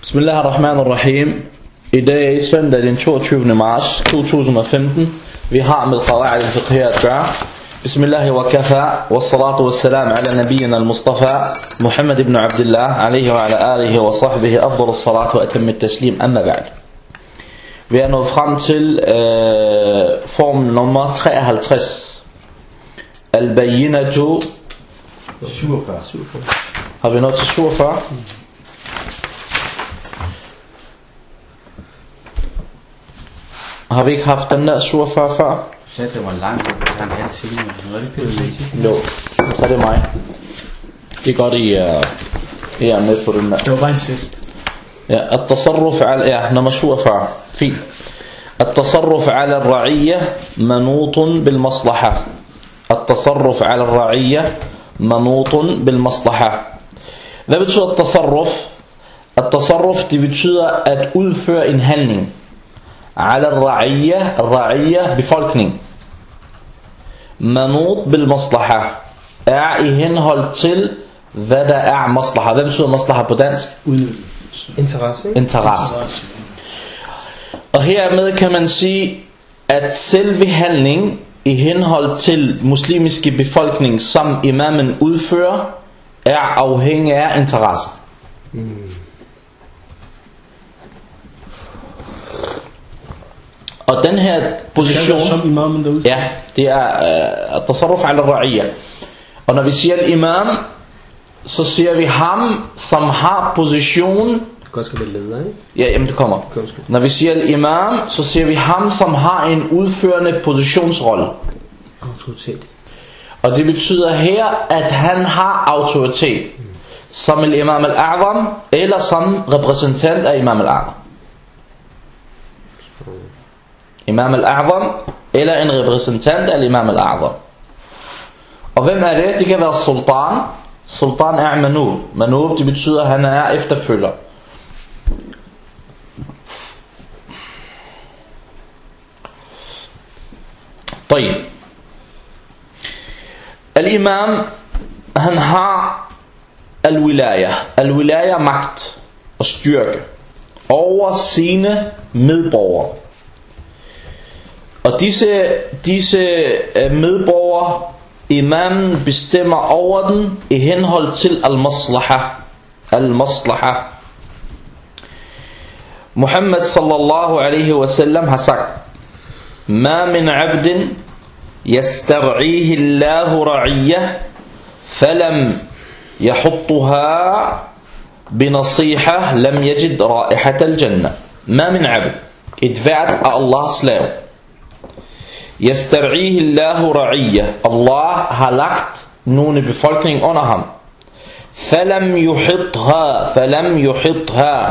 Bismillah ar-Rahman ar-Rahim. I dag er søndag den 22. marts 2015. Vi har med qawaid al-fiqhiyya at gøre. Bismillah wa kafa wa salatu wa salam ala nabiyyina al-Mustafa Muhammad ibn Abdullah alayhi wa ala alihi wa sahbihi afdal as-salatu wa atam at-taslim amma ba'd. Vi er nået frem til øh, form nummer 53. Al-Bayyinatu 47. 47. Har vi nået til 47? Har vi ikke haft den der 47 før? Du sagde, det var langt, det var en halv time. Var det ikke det? Jo, så er det mig. Det er godt, I er, I er med på den der. Det var bare en test. Ja, التصرف على ja, nummer 47 fint التصرف على الرعية منوط بالمصلحة التصرف على الرعية منوط بالمصلحة Hvad betyder التصرف? التصرف det betyder at udføre en handling على الرعية الرعية befolkning منوط بالمصلحة er i henhold til hvad der er maslaha. Hvad betyder maslaha på dansk? Udnyttelse. Interesse, ikke? interesse. Og hermed kan man sige, at selve handling i henhold til muslimske befolkning, som imamen udfører, er afhængig af interesse. Og den her position... Som imamen derude. Ja, det er uh, at-tasarruf ala ra'iyya. Og når vi siger imam, så siger vi ham, som har position være leder, ikke? Ja, jamen det kommer. Når vi siger imam, så siger vi ham, som har en udførende positionsrolle. Autoritet. Og det betyder her, at han har autoritet. Som el imam al-a'zam, eller som repræsentant af imam al-a'zam. Imam al-a'zam, eller en repræsentant af imam al-a'zam. Og hvem er det? Det kan være sultan. Sultan er manub. Manub, det betyder, at han er efterfølger. طيب الإمام han har al-wilaya. Al-wilaya magt og styrke over sine medborgere. Og disse, disse øh, medborgere, imamen bestemmer over den i henhold til al-maslaha. Al-maslaha. Muhammad sallallahu alaihi wasallam har sagt, ما من عبد يسترعيه الله رعية فلم يحطها بنصيحة لم يجد رائحة الجنة ما من عبد ادفعت الله سلاو Yastar'ihi Allahu ra'iyya. Allah har lagt nogle befolkning under ham. Falam yuhitha, falam yuhitha.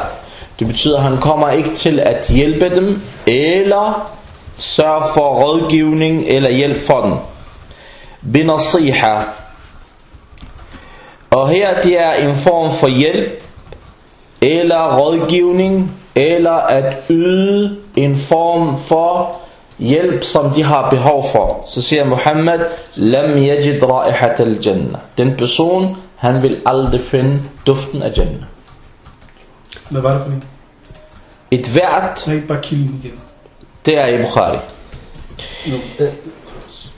Det betyder, at han kommer ikke til at hjælpe dem, eller sørge for rådgivning eller hjælp for dem. Binasiha. Og her det er en form for hjælp, eller rådgivning, eller at yde en form for hjælp, som de har behov for. Så siger Muhammad, Lam yajid ra'ihat al-jannah. Den person, han vil aldrig finde duften af Jannah. Hvad var det for en? Et hvert, ikke bare kilden igen. det er i Bukhari. No.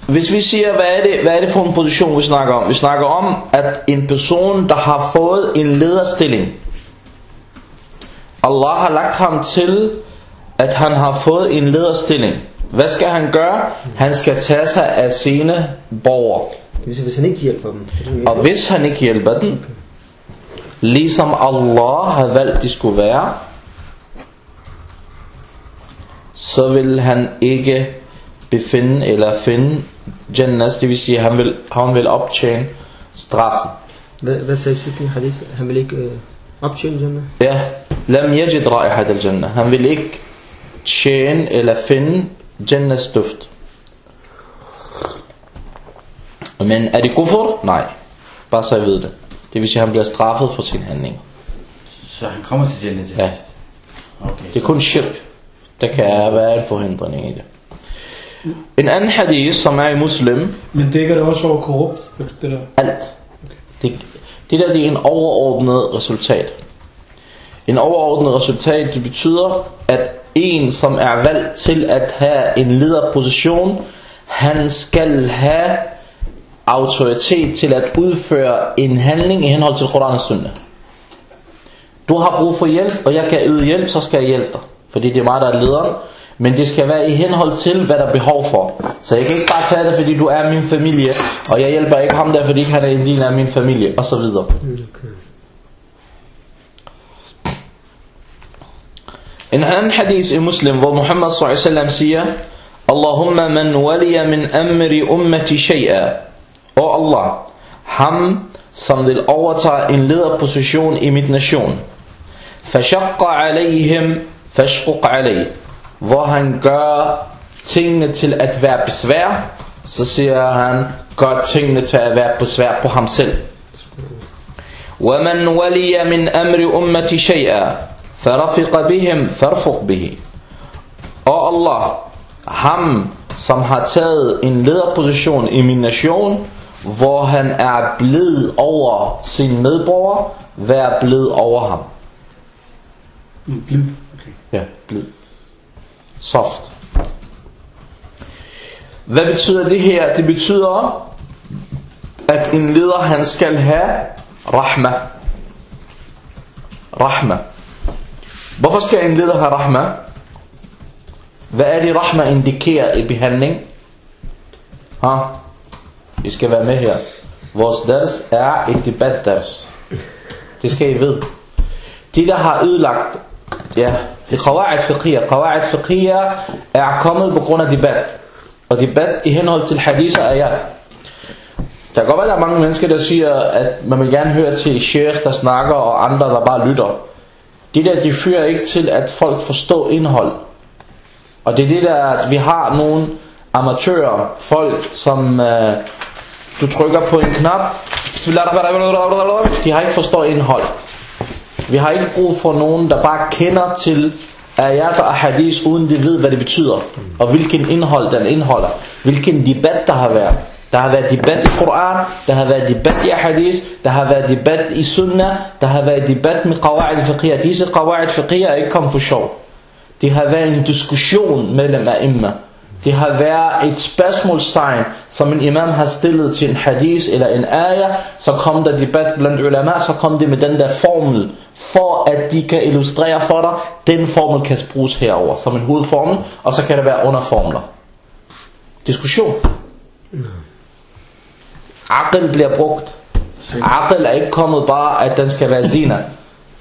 Hvis vi siger, hvad er, det, hvad er det for en position, vi snakker om? Vi snakker om, at en person, der har fået en lederstilling, Allah har lagt ham til, at han har fået en lederstilling. Hvad skal han gøre? Han skal tage sig af sine borgere. Hvis han ikke hjælper dem. Og hvis han ikke hjælper den, ligesom Allah har valgt, de skulle være, så vil han ikke befinde eller finde Jannas, det vil sige, han vil, han vil optjene straffen. Hvad, hvad sagde Sykken Hadith? Han vil ikke øh, optjene Jannah? Ja, lam yajid ra'ihat al-jannah. Han vil ikke tjene eller finde Jannas duft. Men er det kufur? Nej. Bare så jeg ved det. Det vil sige, at han bliver straffet for sin handling. Så han kommer til Jannah til Ja. Okay. Det er kun shirk. Der kan være en forhindring i det. En anden hadith, som er i muslim, Men dækker det også over korrupt? Det der. alt. Det, det der det er en overordnet resultat. En overordnet resultat, det betyder, at en, som er valgt til at have en lederposition, han skal have autoritet til at udføre en handling i henhold til Koran og Sunnah. Du har brug for hjælp, og jeg kan yde hjælp, så skal jeg hjælpe dig. Fordi det er mig, der er lederen. Men det skal være i henhold til, hvad der er behov for. Så jeg kan ikke bare tage det, fordi du er min familie, og jeg hjælper ikke ham der, fordi han er en del af min familie, og En anden hadith i Muslim, hvor Muhammad s.a.v. siger, Allahumma man waliya min amri ummati shay'a. Og Allah, ham som vil overtage en lederposition i mit nation. Fashaqqa alayhim, fashquq alayh. Hvor han gør tingene til at være besvær, så siger han, gør tingene til at være besvær på ham selv. ومن ولي من أمر أمتي شيئا فرفق بهم فارفق به Og Allah, ham som har taget en lederposition i min nation, hvor han er blid over sin medborger, vær blid over ham. Mm, Blid. Okay. Ja, blid. Soft. Hvad betyder det her? Det betyder, at en leder han skal have rahma. Rahma. Hvorfor skal en leder have rahma? Hvad er det rahma indikerer i behandling? Ha? Vi skal være med her. Vores dars er et debatdars. Det skal I vide. De der har ødelagt Ja, det er qawa'id fiqhiyya. Qawa'id fiqhiyya er kommet på grund af debat. Og debat i henhold til hadith og ayat. Der kan godt være, der er mange mennesker, der siger, at man vil gerne høre til sheikh, der snakker, og andre, der bare lytter. Det der, de fører ikke til, at folk forstår indhold. Og det er det der, at vi har nogle amatører, folk, som øh, du trykker på en knap, de har ikke forstået indhold. Vi har ikke brug for nogen, der bare kender til ayat og hadith, uden de ved, hvad det betyder. Og hvilken indhold den indeholder. Hvilken debat der har været. Der har været debat i Koran, der har været debat i hadith, der har været debat i sunnah, der har været debat med qawa'id fiqhiyah, Disse qawa'id fiqhiyah er ikke kommet for sjov. Det har været en diskussion mellem imma. Det har været et spørgsmålstegn, som en imam har stillet til en hadith eller en ayah, så kom der debat blandt ulama, så kom det med den der formel, for at de kan illustrere for dig, den formel kan bruges herover som en hovedformel, og så kan det være underformler. Diskussion. Aql bliver brugt. Aql er ikke kommet bare, at den skal være zina.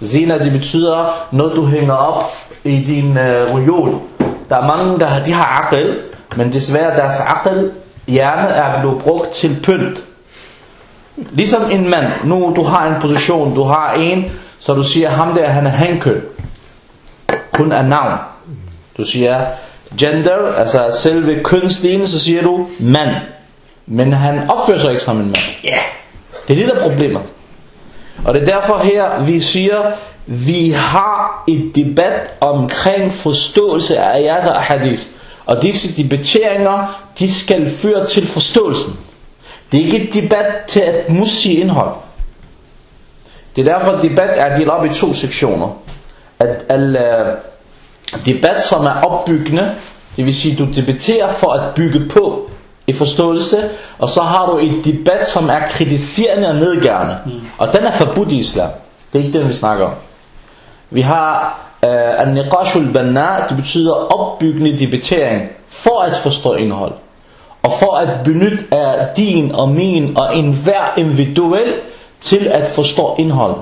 Zina, det betyder noget, du hænger op i din øh, reol. Der er mange, der de har aql, men desværre deres aql, hjerne er blevet brugt til pynt. Ligesom en mand, nu du har en position, du har en, så du siger, ham der, han er hankøn. Kun er navn. Du siger gender, altså selve kønsdelen, så siger du mand. Men han opfører sig ikke som en mand. Ja, yeah. det er det der er problemet. Og det er derfor her, vi siger, vi har et debat omkring forståelse af ayat og hadith. Og disse debatteringer, de skal føre til forståelsen. Det er ikke et debat til at musse indhold. Det er derfor, at debat er delt op i to sektioner. At al, uh, debat, som er opbyggende, det vil sige, du debatterer for at bygge på i forståelse, og så har du et debat, som er kritiserende og nedgørende. Mm. Og den er forbudt i islam. Det er ikke den, vi snakker om. Vi har uh, al-niqash al-banna, det betyder opbyggende debattering for at forstå indhold. Og for at benytte af din og min og enhver individuel til at forstå indhold.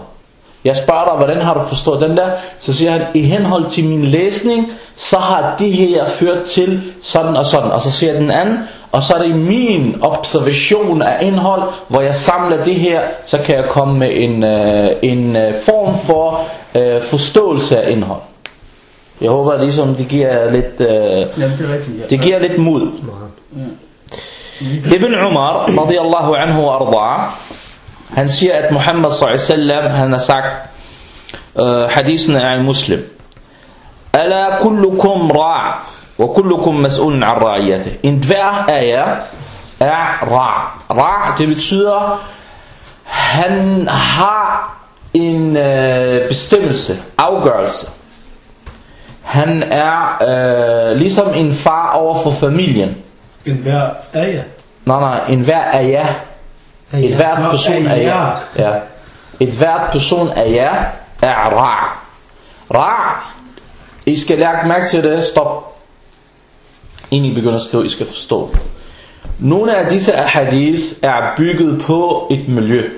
Jeg spørger dig, hvordan har du forstået den der? Så siger han, i henhold til min læsning, så har det her ført til sådan og sådan. Og så siger den anden, og så er det min observation af indhold, hvor jeg samler det her, så kan jeg komme med en, øh, en øh, form for øh, forståelse af indhold. Jeg håber ligesom, det giver lidt, øh, Jamen, det er rigtigt. Ja. det giver lidt mod. Ibn Umar, radiyallahu anhu arda'a, han siger, at Muhammad s.a.v. han har sagt, uh, hadisen er en muslim, Ala kullukum ra' wa kullukum mas'ulun an ra'iyatih. En hver af jer er ra'. Ra' det betyder, han har en øh, bestemmelse, afgørelse. Han er øh, ligesom en far over for familien. En hver af jer. Nej, nej, en hver af jer. Et hvert person af jer. Ja. Et hvert person af jer er ra. Ra. I skal lægge mærke til det. Stop. Inden I begynder at skrive, I skal forstå. Nogle af disse ahadis er bygget på et miljø.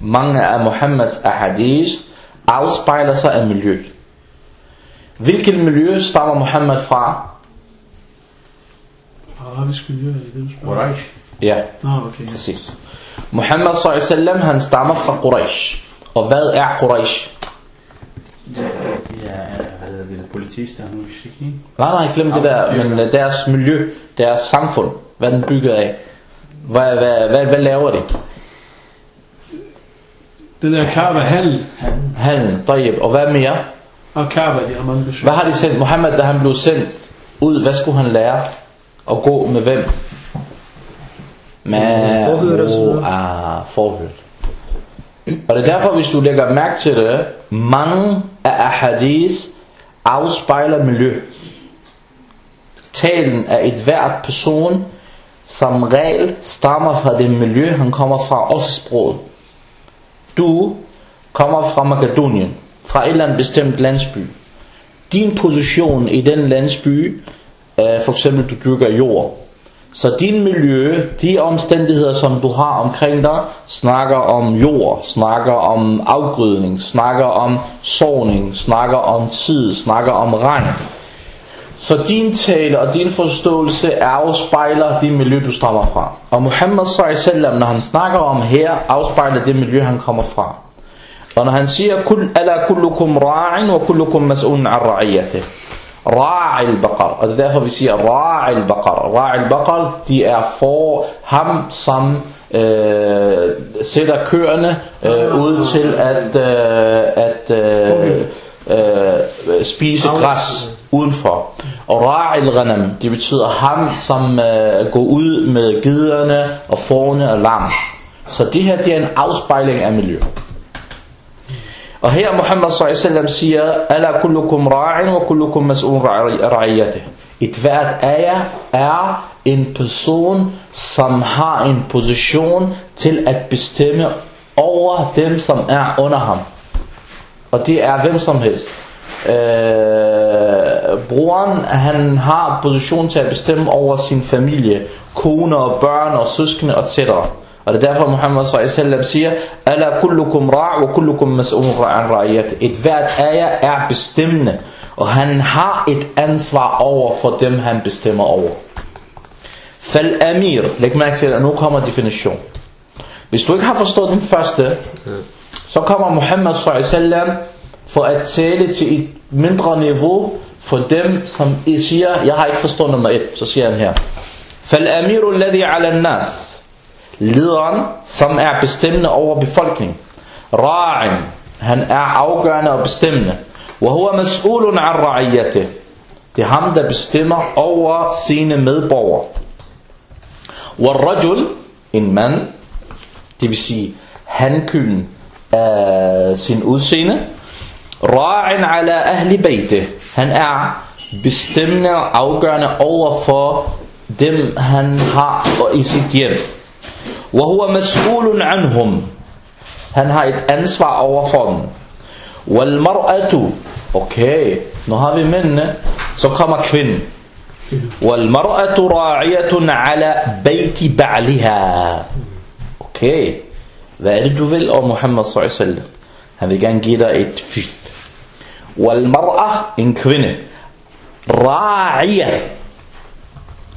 Mange af Muhammeds ahadis afspejler sig af miljøet. Hvilket miljø stammer Muhammed fra? Arabisk miljø, er det det, du spørger? Ja, Nå, okay. ja. præcis. Muhammad sallallahu han stammer fra Quraysh. Og hvad er Quraysh? Ja, hvad hedder det? Politister og mushrikin. Nej, nej, glem det der, men øh, deres miljø, deres samfund, hvad den bygger af. Hvad, hvad, hvad, hvad laver de? Det der Kaaba halv Handel, tayyib, og hvad mere? og Kaaba, de har mange besøg. Hvad har de sendt? Muhammad, da han blev sendt ud, hvad skulle han lære? At gå med hvem? Med ah, forhørt. Og det er derfor, hvis du lægger mærke til det, mange af ahadis afspejler miljø. Talen af et hvert person som regel stammer fra det miljø, han kommer fra, også sproget. Du kommer fra Makedonien, fra et eller andet bestemt landsby. Din position i den landsby, øh, for eksempel du dyrker jord. Så din miljø, de omstændigheder, som du har omkring dig, snakker om jord, snakker om afgrydning, snakker om såning, snakker om tid, snakker om regn. Så din tale og din forståelse afspejler det miljø, du stammer fra. Og Muhammad sallallahu når han snakker om her, afspejler det miljø, han kommer fra. Og når han siger, Kul, Ala kullukum ra'in, wa kullukum mas'un an ra'iyatih. Ra'i al-baqar. Og det er derfor, vi siger Ra'i al-baqar. Ra'i al-baqar, de er for ham, som øh, sætter køerne øh, ud til at, øh, at øh, øh, spise græs udenfor. Og Ra'il Ghanam, det betyder ham, som øh, går ud med giderne og forne og lam. Så det her, det er en afspejling af miljø. Og her Muhammad s.a.v. siger, Alla kullukum ra'in wa kullukum mas'un ra'iyate. Et hvert af jer er en person, som har en position til at bestemme over dem, som er under ham. Og det er hvem som helst. Øh, broren, han har position til at bestemme over sin familie, kone og børn og søskende, etc. Og det er derfor Muhammad s.a.v. siger, Alla kullukum ra' wa kullukum mas'un an ra'iyat. Et hvert ayah er bestemmende, og han har et ansvar over for dem, han bestemmer over. Fal amir, læg mærke til, at nu kommer definition. Hvis du ikke har forstået den første, så kommer Muhammad s.a.v. for at tale til et mindre niveau for dem, som siger, jeg har ikke forstået nummer et. Så siger han her. Fal amiru alladhi ala nas lederen, som er bestemmende over befolkningen. Ra'in, han er afgørende og bestemmende. وهو مسؤول عن رعيته. Det er ham, der bestemmer over sine medborgere. والرجل, en mand, det vil sige hankylden af sin udseende. Ra'in ala ahli bayte. Han er bestemmende og afgørende over for dem, han har i sit hjem. وهو مسؤول عنهم han har et ansvar over for dem والمرأة okay nu har vi mændene så kommer kvinden والمرأة راعية على بيت بعلها okay hvad er det du vil om Muhammad s.a.v. han vil gerne give dig et fif والمرأة en kvinde راعية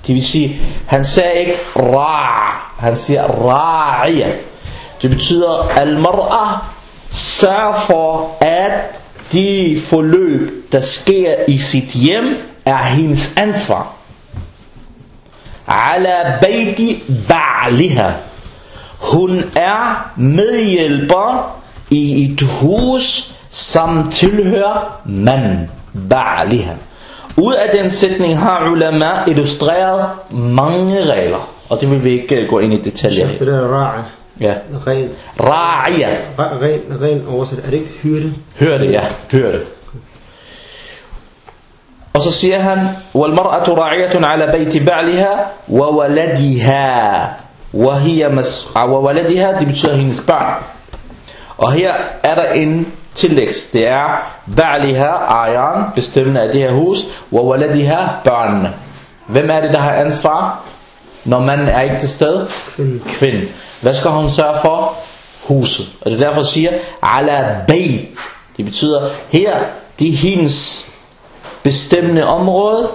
det vil sige, han sagde ikke ra, han siger ra'iya. Det betyder, al-mar'a sørg for, at de forløb, der sker i sit hjem, er hendes ansvar. Ala bayti ba'liha. Hun er medhjælper i et hus, som tilhører manden. Ba'liha. Ud af den sætning har ulama illustreret mange regler, og det vil vi ikke gå ind i detaljer i. Det der ra'a. Ja. Ren, Ra'ia. re- ren, ren oversat. Er det ikke hyrde? Hør det, ja. Hør det. Og så siger han, وَالْمَرْأَةُ رَاعِيَةٌ عَلَى بَيْتِ بَعْلِهَا وَوَلَدِهَا وَهِيَ مس... وَوَلَدِهَا, det betyder hendes børn. Og her er der en tillægs. Det er ba'liha, ejeren, bestemmende af det her hus, وَوَلَدِهَا, børnene. Hvem er det, der har ansvar, når manden er ikke til sted? Kvinden. Kvinden. Hvad skal hun sørge for? Huset. Og det er derfor, siger, ala bayt. Det betyder, her, det er hendes bestemmende område,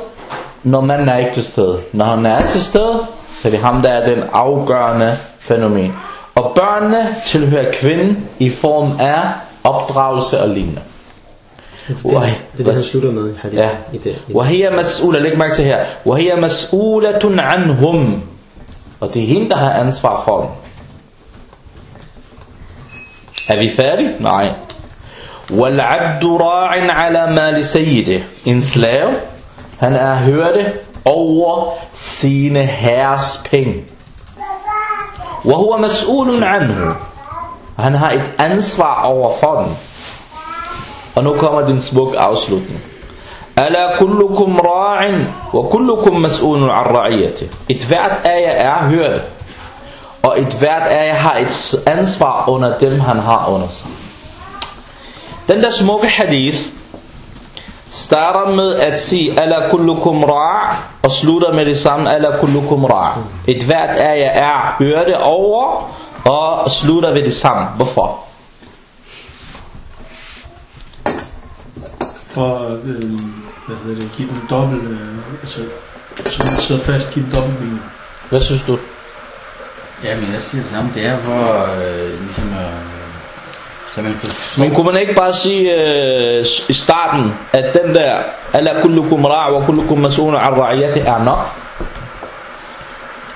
når manden er ikke til stede. Når han er til stede, så er det ham, der er den afgørende fænomen. Og børnene tilhører kvinden i form af opdragelse og lignende. Det, Oj. det, det er det, han slutter med i hadith. Ja. I det, i وهي مسؤولة, læg mærke til her. وهي مسؤولة عنهم. Og det er hende, der har ansvar for dem. Er vi færdige? Nej. والعبد راع على مال سيده. En slave, han er hørte over sine herres penge. وهو مسؤول عنه. Han har et ansvar over for den. Og nu kommer den smuk afslutning. Ala kullukum ra'in wa kullukum mas'ulun an ra'iyati. Et hvert af jer er hørt. Og et hvert af jer har et ansvar under dem, han har under sig. Den der smukke hadith starter med at sige Ala kullukum ra' og slutter med det samme Ala kullukum ra' Et hvert af jer er hørte over og slutter ved det samme. Hvorfor? For at, øh, hvad hedder det, give dem dobbelt, øh, altså, så man sidder fast, give dem dobbelt mening. Hvad synes du? Ja, men jeg siger det samme. Det er for øh, ligesom at... Så man forstår... Men kunne man ikke bare sige øh, i starten, at den der Alla kullukum ra' wa kullukum mas'ulun an ra'iyati er nok?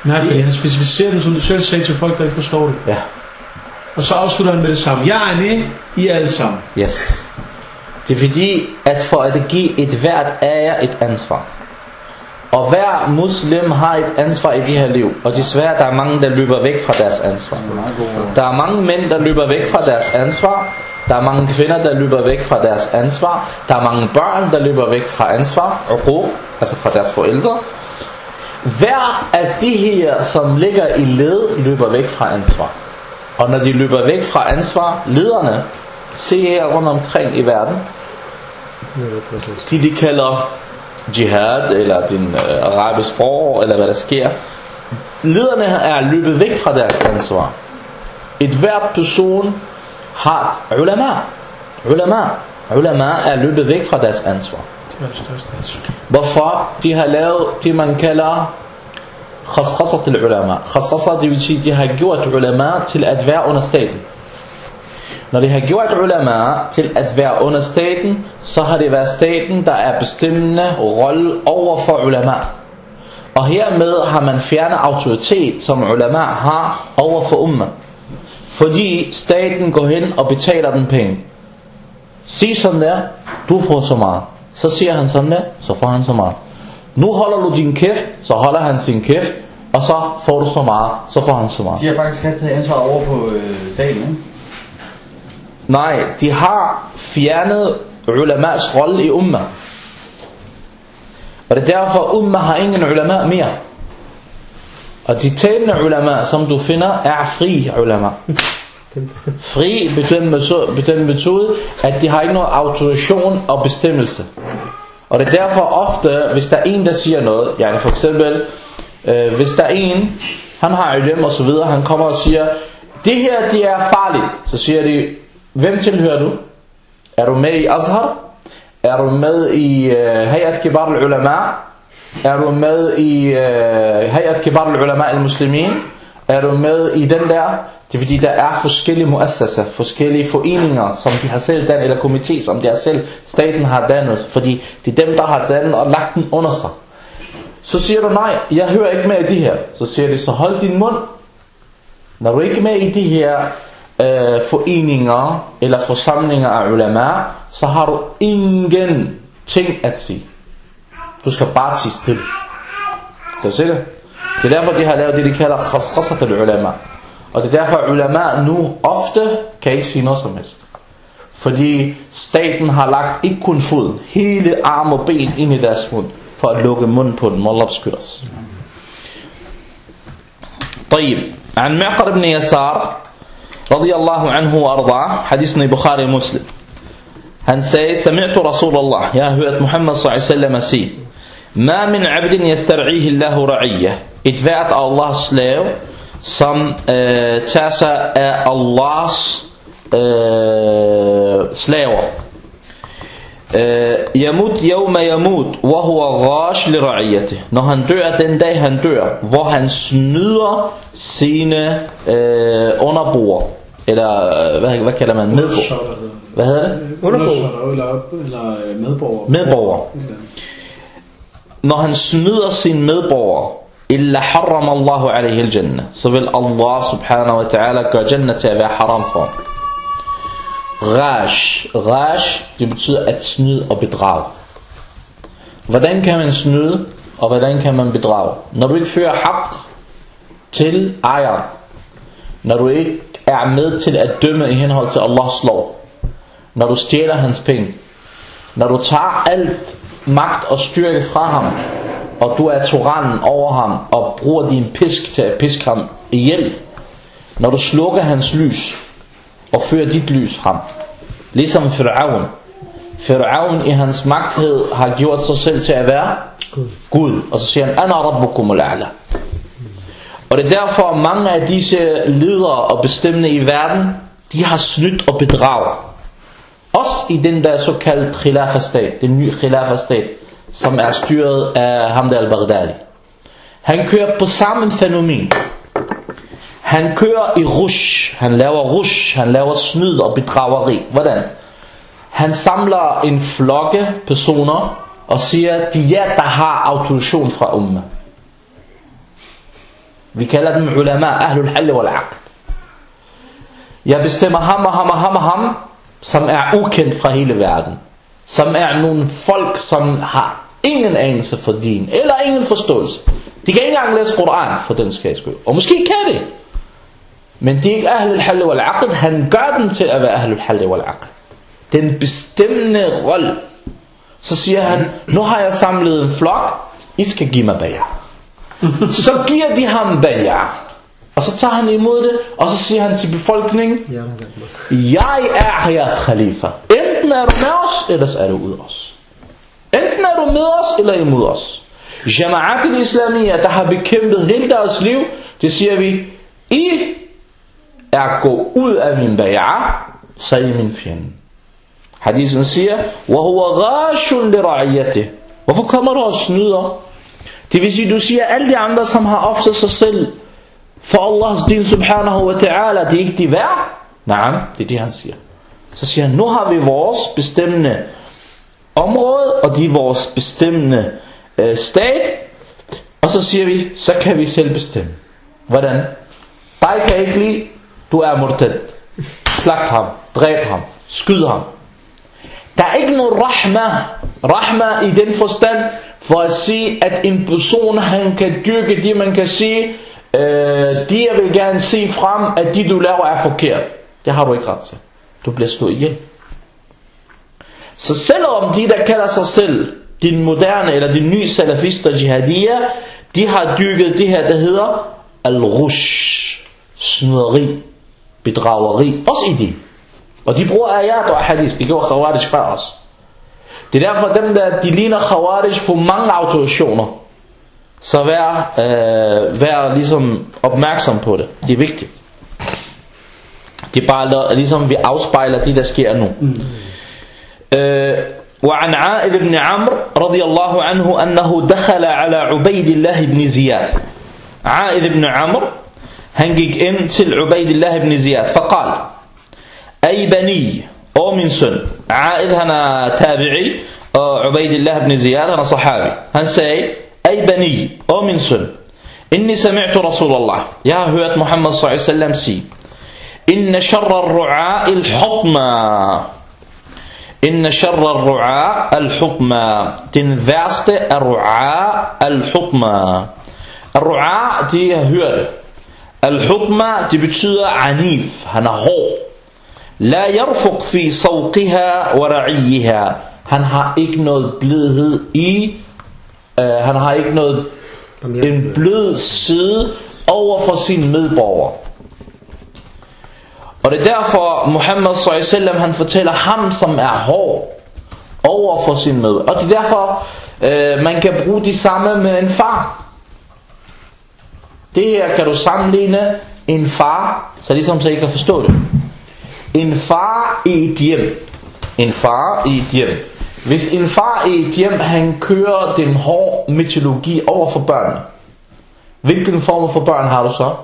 Nej, fordi han specificerer det, som du selv sagde til folk, der ikke forstår det. Ja. Og så afslutter han med det samme. Jeg er med, I er alle sammen. Yes. Det er fordi, at for at give et hvert af jer et ansvar. Og hver muslim har et ansvar i det her liv. Og desværre, der er mange, der løber væk fra deres ansvar. Der er mange mænd, der løber væk fra deres ansvar. Der er mange kvinder, der løber væk fra deres ansvar. Der er mange børn, der løber væk fra ansvar. Og altså fra deres forældre. Hver af de her, som ligger i led, løber væk fra ansvar. Og når de løber væk fra ansvar, lederne, se her rundt omkring i verden, de de kalder jihad, eller din øh, arabisk forår, eller hvad der sker. Lederne er løbet væk fra deres ansvar. Et hvert person har ulama. Ulama. Ulama er løbet væk fra deres er ansvar. Hvorfor? De har lavet det, man kalder khaskhasat al-ulama. Khaskhasat, det vil sige, de har gjort ulama til at være under staten. Når det har gjort ulama til at være under staten, så har det været staten, der er bestemmende rolle over for ulama. Og hermed har man fjernet autoritet, som ulama har over for umma. Fordi staten går hen og betaler den penge. Sig sådan der, du får så meget. Så siger han sådan der, så får han så meget. Nu holder du din kæft, så holder han sin kæft, og så får du så meget, så får han så meget. De har faktisk kastet ansvar over på øh, dagen, ikke? Nej, de har fjernet ulamas rolle i umma. Og det er derfor, umma har ingen ulama mere. Og de talende ulama, som du finder, er fri ulama. Fri på den metode, at de har ikke noget autorisation og bestemmelse. Og det er derfor ofte, hvis der er en, der siger noget, ja, for eksempel, øh, hvis der er en, han har ilm og så videre, han kommer og siger, det her, det er farligt. Så siger de, hvem tilhører du? Er du med i Azhar? Er du med i uh, Hayat Kibar al-Ulama? Er du med i uh, Hayat Kibar al-Ulama al-Muslimin? Er du med i den der? Det er fordi, der er forskellige muassasser, forskellige foreninger, som de har selv dannet, eller komité, som de har selv, staten har dannet, fordi det er dem, der har dannet og lagt den under sig. Så siger du, nej, jeg hører ikke med i de her. Så siger de, så hold din mund. Når du ikke er med i det her øh, foreninger eller forsamlinger af ulama, så har du ingen ting at sige. Du skal bare tige stille. Kan du se det? Det er derfor, de har lavet det, de kalder khaskhasat al-ulama. Og det er derfor, at ulama nu ofte kan ikke sige noget som helst. Fordi staten har lagt ikke kun foden, hele arm og ben ind i deres mund, for at lukke munden på den. Allah beskytter os. طيب عن معقر بن يسار رضي الله عنه وأرضاه. حديث البخاري ومسلم. هن سي سمعت رسول الله. يا هو محمد صلى الله عليه وسلم سي ما من عبد يسترعيه الله رعية. اتفعت الله سلاو سم تاسا الله سلاو يموت يوم يموت وهو غاش لرعيته نو هن دور den dag han dør hvor han snyder sine uh, underboer Eller hvad, hvad kalder man? Medbo Undersåtter hedder det. Hvad hedder det? Undersåtter eller, eller øh, eller andet. Når han snyder sine medborgere Illa harram Allahu alaihi al-jannah Så vil Allah subhanahu wa ta'ala gøre jannah til at være haram for ham Rash Rash Det betyder at snyde og bedrage Hvordan kan man snyde Og hvordan kan man bedrage Når du ikke fører hak til ejeren Når du ikke er med til at dømme i henhold til Allahs lov. Når du stjæler hans penge. Når du tager alt magt og styrke fra ham Og du er tyrannen over ham Og bruger din pisk til at piske ham ihjel Når du slukker hans lys Og fører dit lys frem. Ligesom Fir'aun. Fir'aun i hans magthed har gjort sig selv til at være Gud. Og så siger han Ana rabbukum al-a'la og det er derfor mange af disse ledere og bestemmende i verden De har snydt og bedraget også i den der såkaldt khilafah-stat, den nye khilafah-stat, som er styret af Hamd al-Baghdadi. Han kører på samme fænomen. Han kører i rush, han laver rush, han laver snyd og bedrageri. Hvordan? Han samler en flokke personer og siger, de er der har autorisation fra umma. Vi kalder dem ulama, ahlul halli wal aqd. Jeg bestemmer ham og ham og ham og ham, som er ukendt fra hele verden. Som er nogle folk, som har ingen anelse for din, eller ingen forståelse. De kan ikke engang læse Koran for den skal skyld. Og måske kan det. Men de er ikke ahlul halli wal aqd. Han gør dem til at være ahlul halli wal aqd. Den bestemmende rolle. Så siger han, nu har jeg samlet en flok, I skal give mig bager så giver de ham bager. Og så tager han imod det, og så siger han til befolkningen, Ja, det er godt. jeg er jeres khalifa. Enten er du med os, ellers er du ud os. Enten er du med os, eller imod os. Jama'at al-Islamiyya, der har bekæmpet hele deres liv, det siger vi, I er gå ud af min bay'a, så er I min fjende. Hadisen siger, وَهُوَ غَاشٌ لِرَعِيَّتِهِ Hvorfor kommer du og snyder? det vil sige, du siger, alle de andre, som har ofret sig selv for Allahs din subhanahu wa ta'ala, det er ikke de værd? Nej, det er det han siger. Så siger han, nu har vi vores bestemmende område, og de er vores bestemmende øh, stat, og så siger vi, så kan vi selv bestemme. Hvordan? Dig kan ikke lide, du er mortal. Slag ham, dræb ham, skyd ham. Der er ikke noget rahma, rahma i den forstand, for at se, at en person, han kan dyrke det, man kan sige, øh, de jeg vil gerne se frem, at de du laver er forkert. Det har du ikke ret til. Du bliver slået ihjel. Så selvom de der kalder sig selv din moderne eller din nye salafister jihadier, de har dyrket det her, der hedder al-rush, snyderi, bedrageri, også i det. Og de bruger ayat og hadith, de gjorde khawarij før os. Det er derfor dem der, de ligner khawarij på mange autorisationer. Så vær, øh, vær ligesom opmærksom på det. Det er vigtigt. Det er bare ligesom vi afspejler det der sker nu. Øh, وعن عائذ بن عمرو رضي الله عنه أنه دخل على عبيد الله بن زياد عائذ بن عمرو han gik ind til Ubaidillah ibn Ziyad فقال أي بني أو من سن عائذ هنا تابعي وعبيدillah ibn Ziyad هنا صحابي han sagde أي بني أو من سن إني سمعت رسول الله jeg har hørt Muhammad صلى الله عليه وسلم sige إن شر الرعاء الحطمة إن شر الرعاء الحطمة den værste er ru'a al-hutma. Ru'a, de har hørt Al-hukma, det betyder anif. Han er hård. La yarfuq fi sawqiha wa ra'iha. Han har ikke noget blidhed i, uh, han har ikke noget, en blød side over for sine medborgere. Og det er derfor Muhammad sallallahu han fortæller ham som er hård over for sin med. Og det er derfor øh, man kan bruge de samme med en far. Det her kan du sammenligne en far, så ligesom så I kan forstå det. En far i et hjem. En far i et hjem. Hvis en far i et hjem, han kører den hårde mytologi over for børnene. Hvilken form for børn har du så?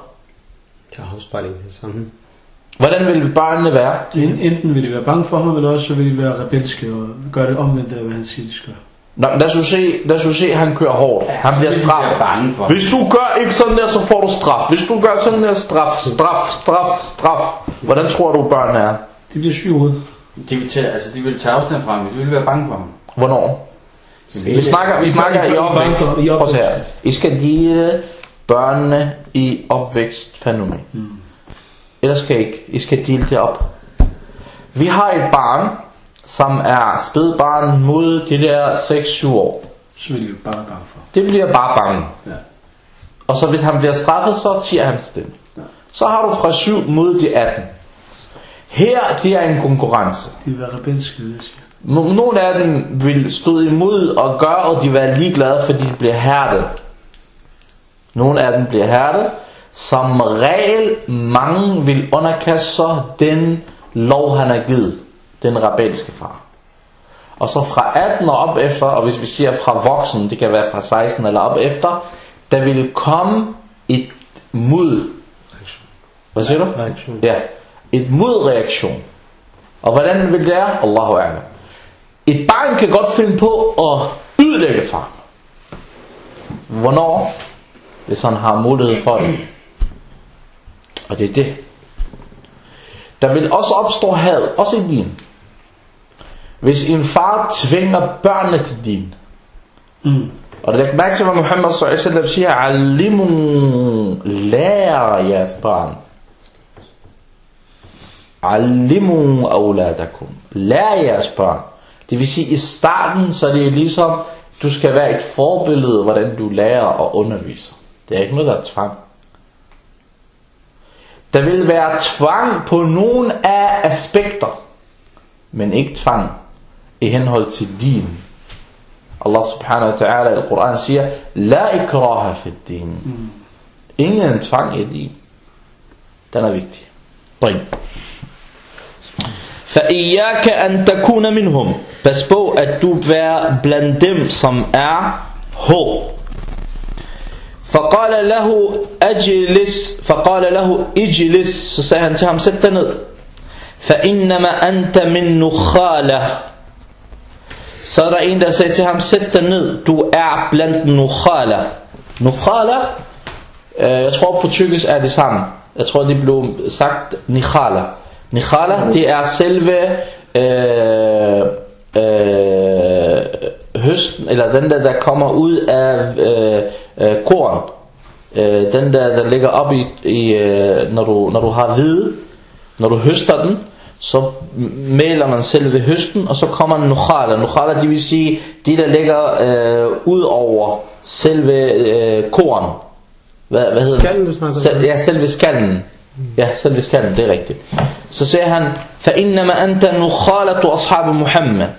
Der er afspejling det samme. Hvordan vil børnene være? En- Enten vil de være bange for ham, eller også så vil de være rebelske og gøre det omvendt af, hvad han siger, de skal. Nå, lad os se, lad os jo se, han kører hårdt. Han bliver er straffet. bange for. Hvis du gør ikke sådan der, så får du straf. Hvis du gør sådan der, straf, straf, straf, straf. Hvordan tror du, børnene er? De bliver syge hovedet. De vil tage, altså, de vil tage afstand fra ham. De vil være bange for ham. Hvornår? Vi snakker, vi snakker i opvækst. I opvækst. Prøv her. I skal dele børnene i opvækstfænomen. Mm. Ellers skal I ikke. I skal dele det op. Vi har et barn, som er spædbarn mod de der 6-7 år. Så vil de bare bange for. Det bliver bare bange. Ja. Og så hvis han bliver straffet, så tiger han stille. Ja. Så har du fra 7 mod de 18. Her, det er en konkurrence. De vil være rebelske, vil Nogle af dem vil stå imod og gøre, og de være ligeglade, fordi de bliver hærdet. Nogle af dem bliver hærdet. Som regel, mange vil underkaste sig den lov, han har givet. Den rebelske far. Og så fra 18 og op efter, og hvis vi siger fra voksen, det kan være fra 16 eller op efter, der vil komme et mod. Hvad siger du? Reaktion. Ja, et modreaktion. Og hvordan vil det være? Allahu a'lam. Et barn kan godt finde på at ødelægge far. Hvornår? Hvis han har mulighed for det. Og det er det. Der vil også opstå had, også i din. Hvis en far tvinger børnene til din. Mm. Og det er mærke til, hvad Muhammad s.a.v. siger, Alimu, lær jeres barn. Alimu auladakum. Lær jeres børn. Det vil sige, i starten, så er det ligesom, du skal være et forbillede, hvordan du lærer og underviser. Det er ikke noget, der er tvang. Der vil være tvang på nogle af aspekter, men ikke tvang i henhold til din. Allah subhanahu wa ta'ala i Koran siger, La ikraha fi din. Ingen tvang i din. Den er vigtig. طيب. فإياك أن تكون منهم. Pas på, at du er blandt dem, som er hård. فقال له أجلس فقال له اجلس så sagde han til ham sæt dig ned فإنما أنت من نخالة så er der en der sagde til ham sæt dig ned. Du er blandt nukhala nukhala øh, jeg tror på tyrkisk er det samme. Jeg tror det blev sagt nikhala nikhala det er selve øh, øh, høsten eller den der der kommer ud af øh, øh, korn. Øh, den der der ligger op i, i øh, når du når du har hvide når du høster den så maler man selve høsten og så kommer nukhala nukhala det vil sige de der ligger øh, ud over selve øh, korn hvad, hvad hedder Skallen, det? du snakker om. Sel, ja selve skallen ja selve skallen det er rigtigt så siger han فإنما أنت نخالة أصحاب محمد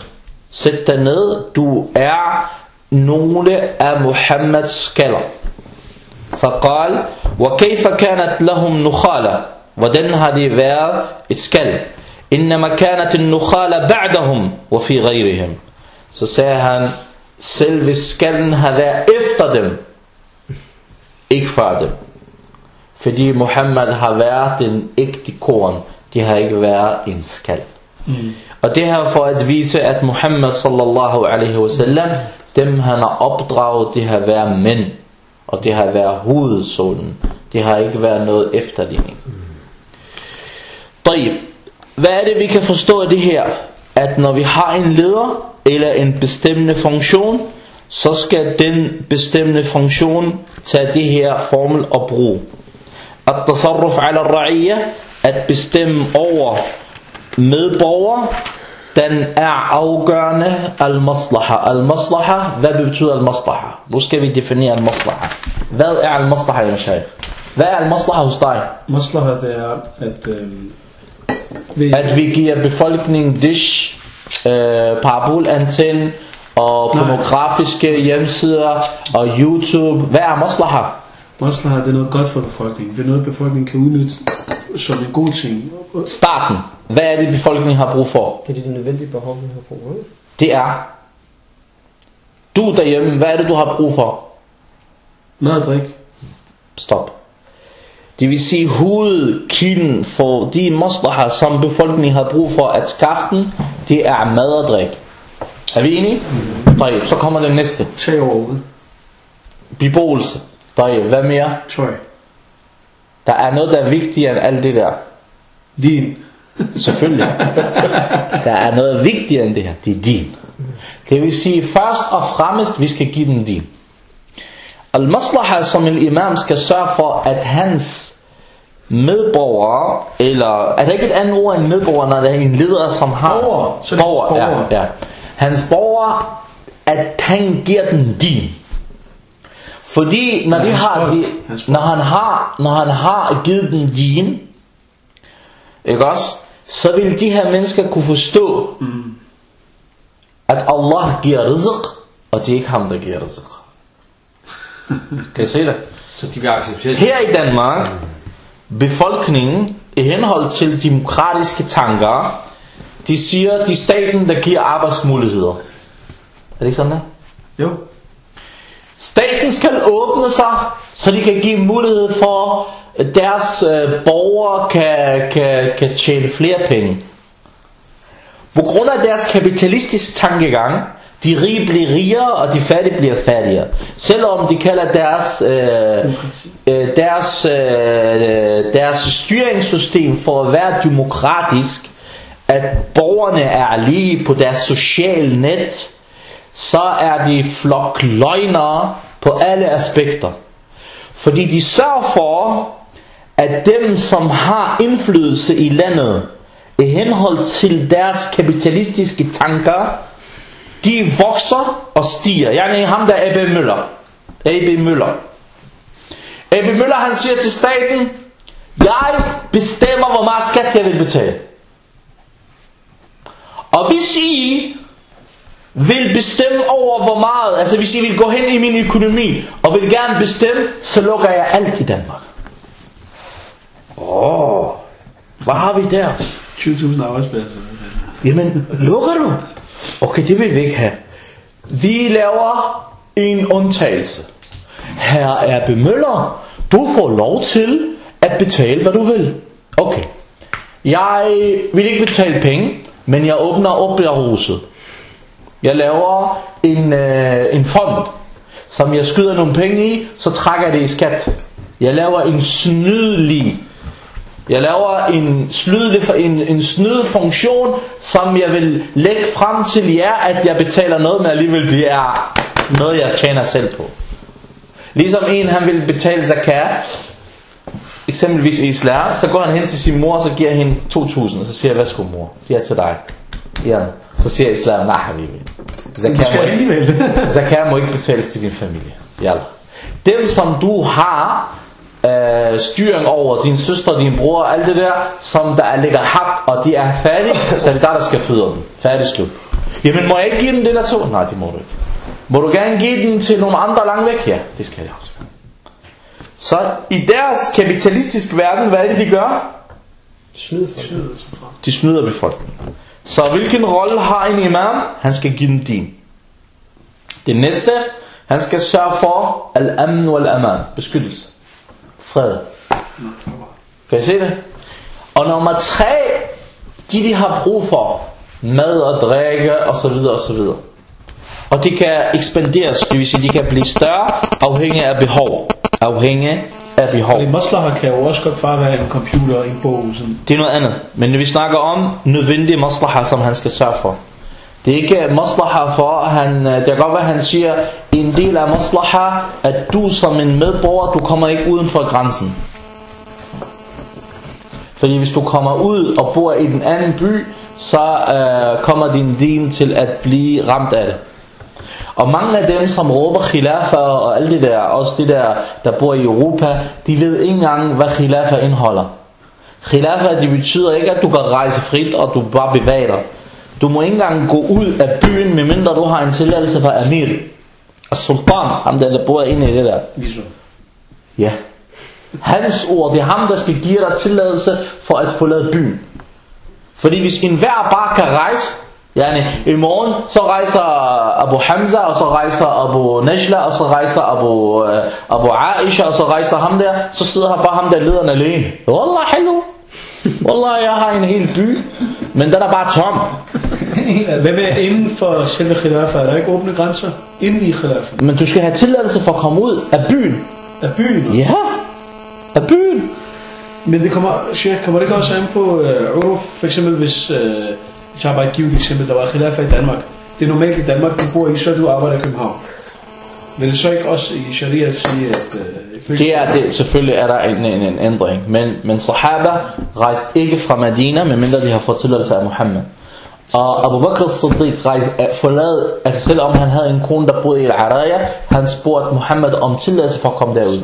Sæt dig ned, du er nogle af Muhammeds skaller. فقال وكيف كانت لهم نخالة hvordan har de været et skal إنما كانت النخالة بعدهم وفي غيرهم så sagde han selve skallen har været efter dem ikke før dem fordi Muhammad har været den ægte korn de har ikke været en skal Mm. og det her for at vise, at Muhammad sallallahu alaihi wasallam, dem han har opdraget, det har været mænd. Og det har været hovedsolen. Det har ikke været noget efterligning. طيب. hvad er det, vi kan forstå af det her? At når vi har en leder, eller en bestemmende funktion, så skal den bestemmende funktion tage det her formel og bruge. at-tasarruf ala ra'iyya, at bestemme over medborgere, den er afgørende al-maslaha. Al-maslaha, hvad betyder al-maslaha? Nu skal vi definere al-maslaha. Hvad er al-maslaha, ya? Hvad er al-maslaha hos dig? Maslaha, det er, at øh, at vi giver befolkningen dish, øh, parabolantenne og Nej. pornografiske hjemmesider og YouTube. Hvad er maslaha? Maslaha, det er noget godt for befolkningen. Det er noget, befolkningen kan udnytte som en god ting. Starten. Hvad er det, befolkningen har brug for? Det er det nødvendige behov, vi har brug for. Det er, du derhjemme, hvad er det, du har brug for? Mad og drik. Stop. Det vil sige, hovedkilden for de maslaha, som befolkningen har brug for at skaffe den, det er mad og drik. Er vi enige? Mm. Så kommer det næste. Tag over hovedet. Beboelse. Dej, hvad mere? Tøj. Der er noget, der er vigtigere end alt det der. Din. Selvfølgelig. Der er noget vigtigere end det her. Det er din. Det vil sige, først og fremmest, vi skal give den din. Al-maslaha, som en imam skal sørge for, at hans medborgere, eller er der ikke et andet ord end medborgere, når der er en leder, som har... Borgere. Så det borgere, borgere. Ja, ja. Hans borgere, at han giver den din. Fordi når, Ja, de har, folk. de, når, han har, når han har givet den din, ikke også? Så vil de her mennesker kunne forstå, mm. at Allah giver rizq, og det er ikke ham, der giver rizq. Kan I se det? Så de vil acceptere det. Her i Danmark, befolkningen, i henhold til demokratiske tanker, de siger, det er staten, der giver arbejdsmuligheder. Er det ikke sådan der? Jo. Staten skal åbne sig, så de kan give mulighed for, at deres øh, borgere kan, kan, kan tjene flere penge. På grund af deres kapitalistisk tankegang, de rige bliver rigere, og de fattige bliver fattigere. Selvom de kalder deres, øh, øh, deres, øh, deres styringssystem for at være demokratisk, at borgerne er lige på deres sociale net, så er de flok løgnere på alle aspekter. Fordi de sørger for, at dem, som har indflydelse i landet, i henhold til deres kapitalistiske tanker, de vokser og stiger. Jeg er ham der er A.B. Møller. A.B. Møller. A.B. Møller han siger til staten, jeg bestemmer hvor meget skat jeg vil betale. Og hvis I vil bestemme over hvor meget, altså hvis I vil gå hen i min økonomi, og vil gerne bestemme, så lukker jeg alt i Danmark. Åh, oh, hvad har vi der? 20.000 arbejdspladser. Jamen, lukker du? Okay, det vil vi ikke have. Vi laver en undtagelse. Her er bemøller. Du får lov til at betale, hvad du vil. Okay. Jeg vil ikke betale penge, men jeg åbner op i huset. Jeg laver en, øh, en fond, som jeg skyder nogle penge i, så trækker jeg det i skat. Jeg laver en snydelig jeg laver en, slydelig, en, en snydefunktion, som jeg vil lægge frem til jer, at jeg betaler noget, men alligevel det er noget, jeg tjener selv på. Ligesom en, han vil betale zakat, eksempelvis i islam, så går han hen til sin mor, og så giver hende 2.000, og så siger jeg, værsgo mor, det er til dig. Ja. Så siger islam, nej habibi. Zakat må ikke betales til din familie. Jalla. Dem, som du har øh, styring over, din søster, din bror, alt det der, som der er ligger hak, og de er fattige, så er det dig, der skal føde dem. Færdig slut. Jamen, må jeg ikke give dem det der to? Nej, det må du ikke. Må du gerne give den til nogle andre langt væk? Ja, det skal jeg også. Så i deres kapitalistiske verden, hvad er det, de gør? Snyd for De snyder befolkningen. Så hvilken rolle har en imam? Han skal give dem din. Det næste, han skal sørge for al-amn wal-aman, beskyttelse. Fred. Kan I se det? Og nummer tre, de de har brug for mad og drikke og så videre og så videre. Og det kan ekspanderes, det vil sige, de kan blive større afhængig af behov. Afhængig af behov. Fordi maslaha kan jo også godt bare være en computer, en bog, sådan. Det er noget andet. Men vi snakker om nødvendige maslaha, som han skal sørge for. Det er ikke maslaha for, at han, øh, det kan godt være, han siger, en del af maslaha, at du som en medborger, du kommer ikke uden for grænsen. Fordi hvis du kommer ud og bor i den anden by, så øh, kommer din din til at blive ramt af det. Og mange af dem, som råber khilafa og alle de der, også de der, der bor i Europa, de ved ikke engang, hvad khilafa indeholder. Khilafa, det betyder ikke, at du kan rejse frit, og du bare bevæger dig. Du må ikke engang gå ud af byen, medmindre du har en tilladelse fra Amir. Og sultan, ham der, der bor inde i det der. Ja. Hans ord, det er ham, der skal give dig tilladelse for at forlade byen. Fordi hvis enhver bare kan rejse, yani, i morgen så rejser Abu Hamza, og så rejser Abu Najla, og så rejser Abu, uh, Abu Aisha, og så rejser ham der, så sidder han bare ham der lederen alene. Wallah, hallo. Wallah, jeg har en hel by, men den er bare tom. Hvad med inden for selve khilafa? Er der ikke åbne grænser? Inden i khilafa? Men du skal have tilladelse for at komme ud af byen. Af byen? Ja, af byen. Men det kommer, Sheikh, kommer det ikke også an på Uruf? For eksempel hvis, uh, vi tager bare et givet eksempel, der var khilafa i Danmark. Det er normalt i Danmark, du bor i, så du arbejder i København. Vil det så ikke også i sharia sige, at... Uh, Det er det, selvfølgelig er der en, en, en ændring. Men, men sahaba rejste ikke fra Medina, medmindre de har fået tilladelse af Muhammed. Og Abu Bakr al-Siddiq øh, forlade, altså selvom han havde en kone, der boede i Al-Araya, han spurgte Muhammed om tilladelse for at komme derud.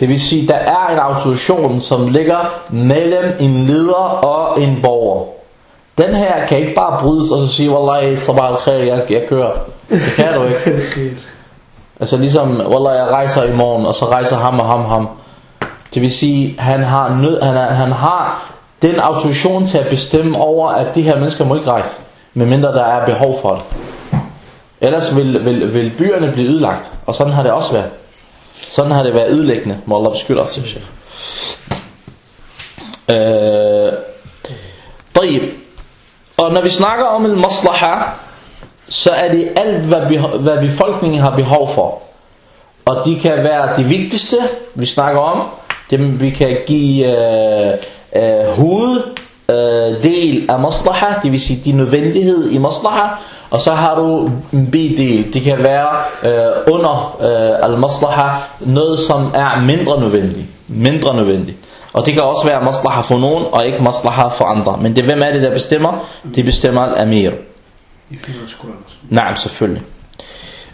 Det vil sige, der er en autorisation, som ligger mellem en leder og en borger. Den her kan ikke bare brydes og så sige, Wallahi, sabah al-khair, jeg, jeg kører. Det kan du ikke. Altså ligesom, Wallah, jeg rejser i morgen, og så rejser ham og ham ham. Det vil sige, han har, nød, han, er, han har den autorisation til at bestemme over, at de her mennesker må ikke rejse, medmindre der er behov for det. Ellers vil, vil, vil byerne blive ødelagt, og sådan har det også været. Sådan har det været ødelæggende, må Allah beskytte os, Sheikh. Øh, طيب. og når vi snakker om al-maslaha, så er det alt, hvad, hvad befolkningen har behov for. Og de kan være de vigtigste, vi snakker om. Dem vi kan give øh, øh, hoved øh, del af maslaha, det vil sige de nødvendighed i maslaha. Og så har du en B-del, det kan være øh, under øh, al-maslaha, noget som er mindre nødvendigt. Mindre nødvendigt. Og det kan også være maslaha for nogen, og ikke maslaha for andre. Men det hvem er det, der bestemmer? Det bestemmer al-amir. Nej, selvfølgelig.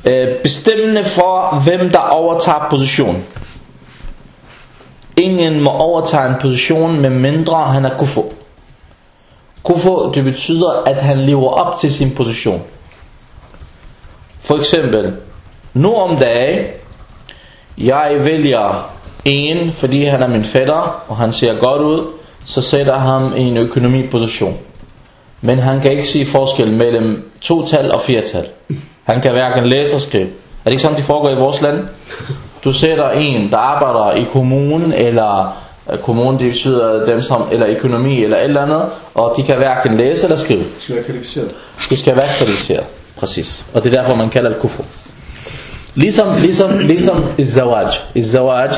Øh, bestemmende for, hvem der overtager position. Ingen må overtage en position, med mindre han er kufu. Kufu, det betyder, at han lever op til sin position. For eksempel, nu om dagen, jeg vælger en, fordi han er min fætter, og han ser godt ud, så sætter ham i en økonomiposition. Men han kan ikke sige forskel mellem to tal og fire tal. Han kan hverken læse og skrive. Er det ikke sådan, det foregår i vores land? Du sætter en, der arbejder i kommunen, eller øh, kommunen, det betyder dem som, eller økonomi, eller et eller andet, og de kan hverken læse eller skrive. Det skal være kvalificeret. Det skal være kvalificeret. Præcis. Og det er derfor, man kalder det kufur. Ligesom, ligesom, ligesom izawaj. Izawaj,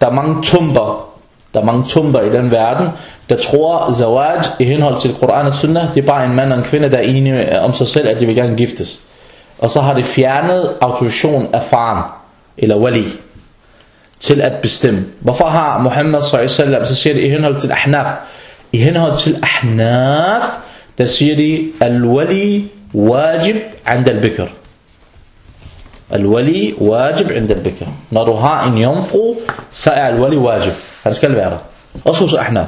der er mange tumper, der er mange tumper i den verden, der tror, zawaj i henhold til Koran og Sunnah, det er bare en mand og en kvinde, der er enige om sig selv, at de vil gerne giftes. Og så har det fjernet autorisation af faren, eller wali, til at bestemme. Hvorfor har Muhammad s.a.v. så siger det i henhold til Ahnaf? I henhold til Ahnaf, der siger de, al-wali wajib and al-bikr. الولي واجب عند البكر når du har en jomfru så er al-wali wajib han skal være der også hos Ahnaf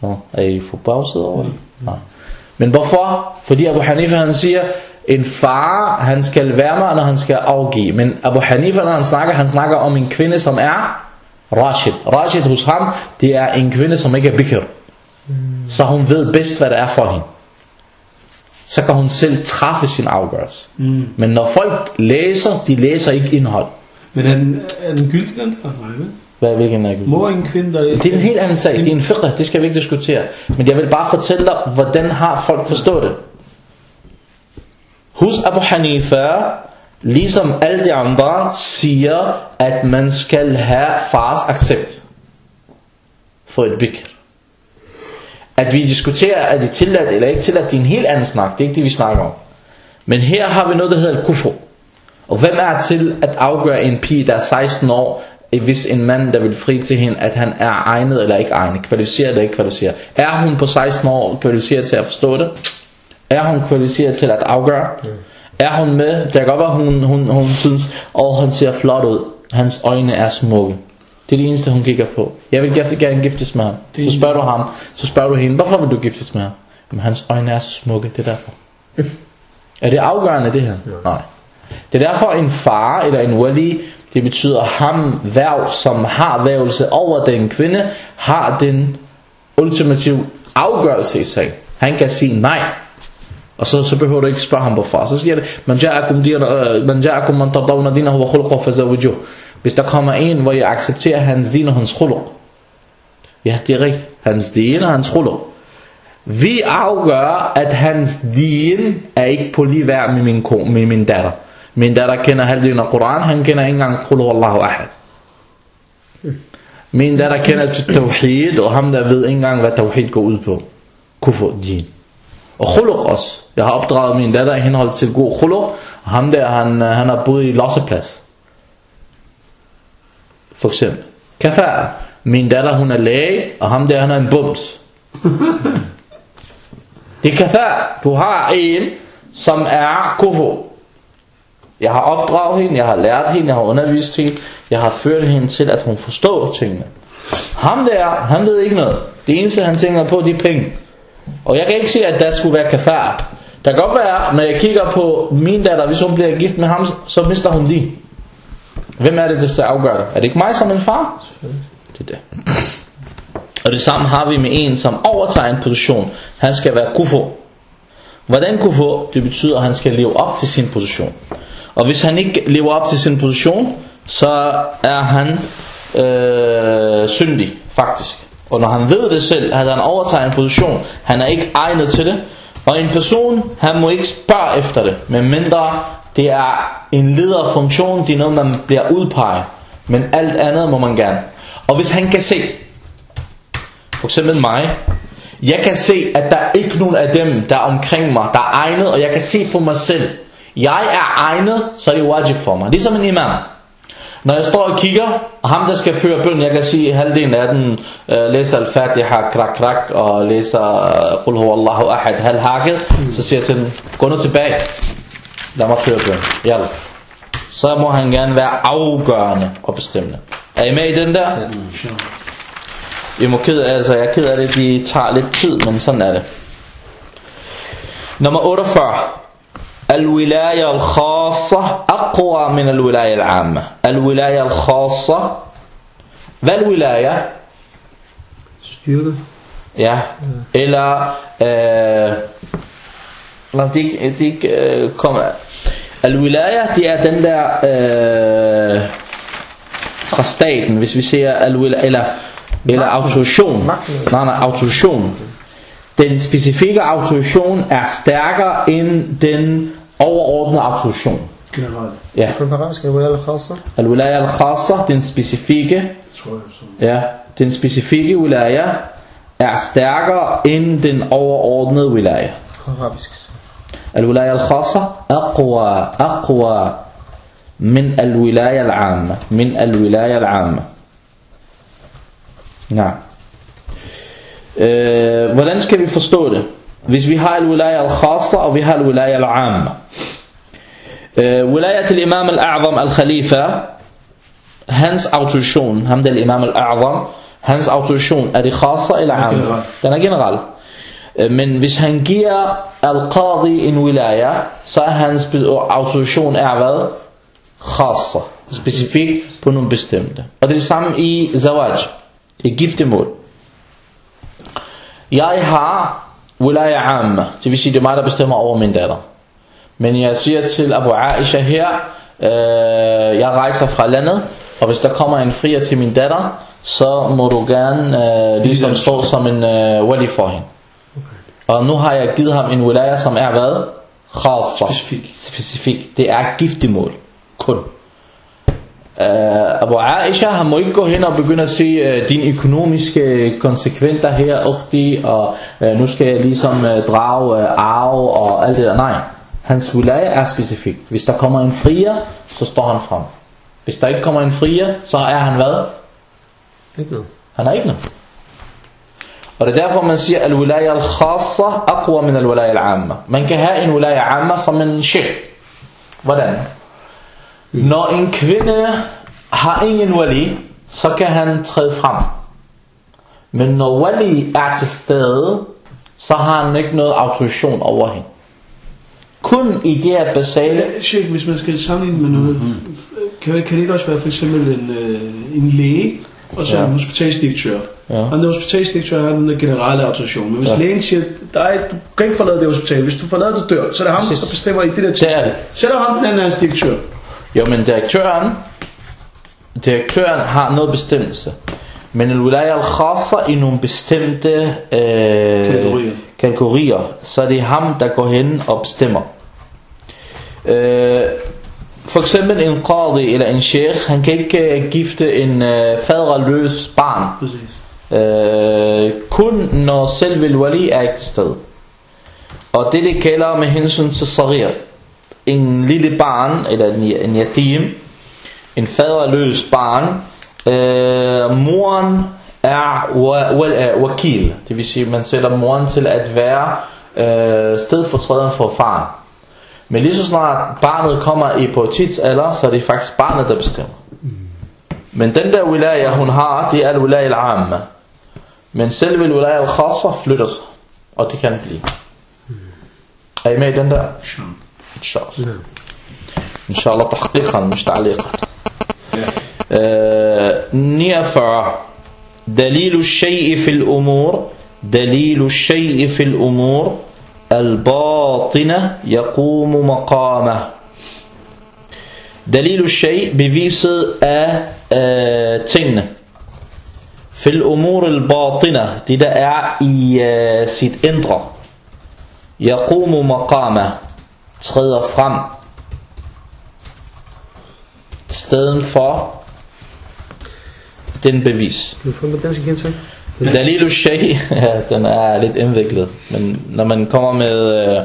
Nå, er I på bagsiden over det? Nej. Men hvorfor? Fordi Abu Hanifa han siger en far han skal være med når han skal afgive men Abu Hanifa når han snakker han snakker om en kvinde som er Rashid Rashid hos ham det er en kvinde som ikke er bikr så hun ved bedst hvad det er for hende så kan hun selv træffe sin afgørelse. Mm. Men når folk læser, de læser ikke indhold. Men er den, er den gyldig, den der? Hvad, hvilken er det? Må en kvinde, der... Det er en helt anden sag. Det er en fiqh, det skal vi ikke diskutere. Men jeg vil bare fortælle dig, hvordan har folk forstået det. Hos Abu Hanifa, ligesom alle de andre, siger, at man skal have fars accept for et bikr. At vi diskuterer, er det tilladt eller ikke tilladt, det er en helt anden snak. Det er ikke det, vi snakker om. Men her har vi noget, der hedder kufur. Og hvem er til at afgøre en pige, der er 16 år, hvis en mand, der vil fri til hende, at han er egnet eller ikke egnet, kvalificeret eller ikke kvalificeret. Er hun på 16 år kvalificeret til at forstå det? Er hun kvalificeret til at afgøre? Er hun med? Det kan godt være, hun, hun, hun synes, åh, han ser flot ud. Hans øjne er smukke. Det er det eneste, hun kigger på. Jeg vil gerne, giftes med ham. Så spørger du ham, så spørger du hende, hvorfor vil du giftes med ham? Jamen, hans øjne er så smukke, det er derfor. er det afgørende, det her? Nej. Det er derfor en far eller en wali, det betyder ham værv, som har vævelse over den kvinde, har den ultimative afgørelse i sig. Han kan sige nej. Og så, så behøver du ikke spørge ham hvorfor. Så siger det, man ja'akum man ja'akum man tardawna dinahu wa khulqahu fazawijuh. Hvis der kommer en, hvor jeg accepterer hans din og hans khuluq. Ja, det er rigtigt. Hans din og hans khuluq. Vi afgør, at hans din er ikke på lige værd med min, ko, med min datter. Min datter kender halvdelen af Koran, han kender ikke engang Qul Allahu Ahad. Min datter kender til Tawhid, og ham der ved ikke engang, hvad Tawhid går ud på. Kufur din. Og khuluq også. Jeg har opdraget min datter i henhold til god khuluq, og ham der, han, øh, han har boet i losseplads. For eksempel. Kafar. Min datter, hun er læge, og ham der, han er en bums. Det er kafar. Du har en, som er kufur. Jeg har opdraget hende, jeg har lært hende, jeg har undervist hende, jeg har ført hende til, at hun forstår tingene. Ham der, han ved ikke noget. Det eneste, han tænker på, de er penge. Og jeg kan ikke sige, at der skulle være kafar. Der kan godt være, når jeg kigger på min datter, hvis hun bliver gift med ham, så mister hun de. Hvem er det, der skal afgøre det? Er det ikke mig som en far? Det er det. Og det samme har vi med en, som overtager en position. Han skal være kufo. Hvordan kufo? Det betyder, at han skal leve op til sin position. Og hvis han ikke lever op til sin position, så er han øh, syndig, faktisk. Og når han ved det selv, at han overtager en position, han er ikke egnet til det. Og en person, han må ikke spørge efter det, medmindre det er en lederfunktion, det er noget, man bliver udpeget. Men alt andet må man gerne. Og hvis han kan se, for eksempel mig, jeg kan se, at der er ikke nogen af dem, der er omkring mig, der er egnet, og jeg kan se på mig selv, jeg er egnet, så er det wajib for mig. Ligesom en imam. Når jeg står og kigger, og ham der skal føre bøn, jeg kan sige halvdelen af den, øh, læser al-Fatiha, krak krak, og læser øh, Qul huwallahu ahad, halv så siger jeg til dem, gå nu tilbage Lad mig føre bøn. Jalla. Så må han gerne være afgørende og bestemmende. Er I med i den der? Jeg må ked af, altså jeg er ked af det, de tager lidt tid, men sådan er det. Nummer 48. الولاية الخاصة أقوى من الولاية العامة الولاية الخاصة Hvad er wilaya? Styrke. Ja, eller øh, Lad det ikke, det ikke øh, komme Al-wilaya, det er den der øh, fra staten, hvis vi siger al-wilaya, eller, eller autorisation. Nej, nej, autorisation. Den specifikke autorisation er stærkere end den overordnede autorisation. Generelt. Ja. Al-wilaya al-khasa, den specifikke. Ja, den specifikke wilaya er stærkere end den overordnede wilaya. Arabisk. الولاية الخاصة أقوى أقوى من الولاية العامة من الولاية العامة نعم øh, Hvordan skal vi forstå det? Hvis vi har al-wilaya al-khassa og vi har al-wilaya al-amma øh, Wilaya til imam al-a'zam al-khalifa Hans autorisation Ham der imam al-a'zam Hans autorisation er det khassa eller amma? Den er generel Øh, Men hvis han giver al-qadi en wilaya Så er hans autorisation er hvad? Khassa. Specifik på nogle bestemte. Og det er det samme i zawaj. I giftemål. Jeg har wilaya amma. Det vil sige det er mig der bestemmer over min datter. Men jeg siger til Abu Aisha her øh, Jeg rejser fra landet Og hvis der kommer en frier til min datter Så må du gerne øh, ligesom stå som en øh, wali for hende og nu har jeg givet ham en wilaya, som er hvad? Khasa. Specifik. Specifik. Det er giftemål. Kun. Uh, Abu Aisha, han må ikke gå hen og begynde at sige uh, dine økonomiske konsekvenser her, ukhti, og uh, nu skal jeg ligesom uh, drage uh, arve og alt det der. Nej, hans wilaya er specifik. Hvis der kommer en frier, så står han frem. Hvis der ikke kommer en frier, så er han hvad? Ikke noget. Han er ikke noget. Og det er derfor, man siger, al-wilaya al-khassa aqwa min al-wilaya al-amma. Man kan have en wilaya amma som en sheikh. Hvordan? Når en kvinde har ingen wali, så kan han træde frem. Men når wali er til stede, så har han ikke noget autorisation over hende. Kun i det her basale Ja, Sheikh, hvis man skal sammenligne med noget, kan, kan det ikke også være for eksempel en, øh, en læge, og så Ja. en hospitalsdirektør? Ja. Og den der hospitalsdirektør har den generelle autorisation. Men hvis Ja. lægen siger, dig, du kan ikke forlade det hospital, hvis du forlader, du dør, så er det ham, Præcis. der bestemmer i det der Det er det. Sætter ham den anden er hans direktør. Jo, men direktøren, direktøren har noget bestemmelse. Men en wilaya al-khassa i nogle bestemte øh, Kategorier. kategorier, så er det ham, der går hen og bestemmer. Øh, for eksempel en qadi eller en sheikh, han kan ikke øh, gifte en øh, faderløs barn. Præcis. Øh, kun når selve wali er ikke til stede. Og det det gælder med hensyn til sarir. En lille barn, eller en, yatim, en faderløs barn, øh, moren er wa, wa, wakil. Det vil sige, man sætter moren til at være øh, stedfortræder for faren. Men lige så snart barnet kommer i pubertetsalder, så er det faktisk barnet, der bestemmer. Men den der wilaya, hun har, det er al-wilaya al-amma. Men selve wilaya al-khassa flytter sig. Og det kan blive. Er I med i den der? Inshallah. Inshallah tahqiqan, مش تعليقا. آه، 49 دليل الشيء في الأمور دليل الشيء في الأمور الباطنة يقوم مقامه دليل الشيء beviset af øh, tingene fil umur al batina det der er i øh, sit indre yaqumu maqama træder frem stedet for den bevis Du får på dansk igen, så. Dalilu shay, ja, den er lidt indviklet, men når man kommer med øh,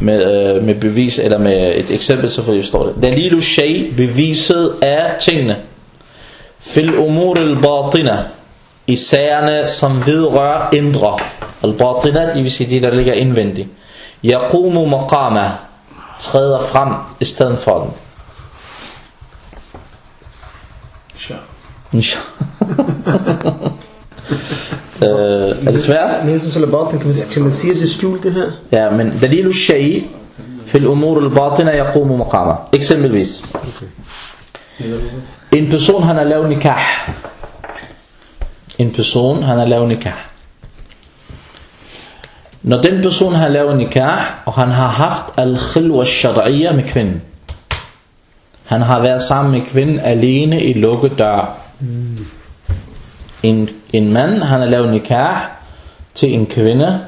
med, øh, med bevis eller med et eksempel, så forstår det. Dalilu shay, beviset af tingene. Fil umur al batina, i sagerne, som vedrører indre. Al-Batinat, det vil sige de, der ligger indvendigt. Yaqumu maqama træder frem i stedet for den. Insha. øh, er det svært? Men jeg synes, al-Batin, kan, kan man sige, at det skjult det her? Ja, men dalilu shai, fil umur al-Batina, yaqumu maqama. Eksempelvis. En person, han har lavet nikah en person han har lavet nikah. Når den person har lavet nikah og han har haft al-khilwa shar'iyya med kvinden. Han har været sammen med kvinden alene i lukket dør en, en mand han har lavet nikah til en kvinde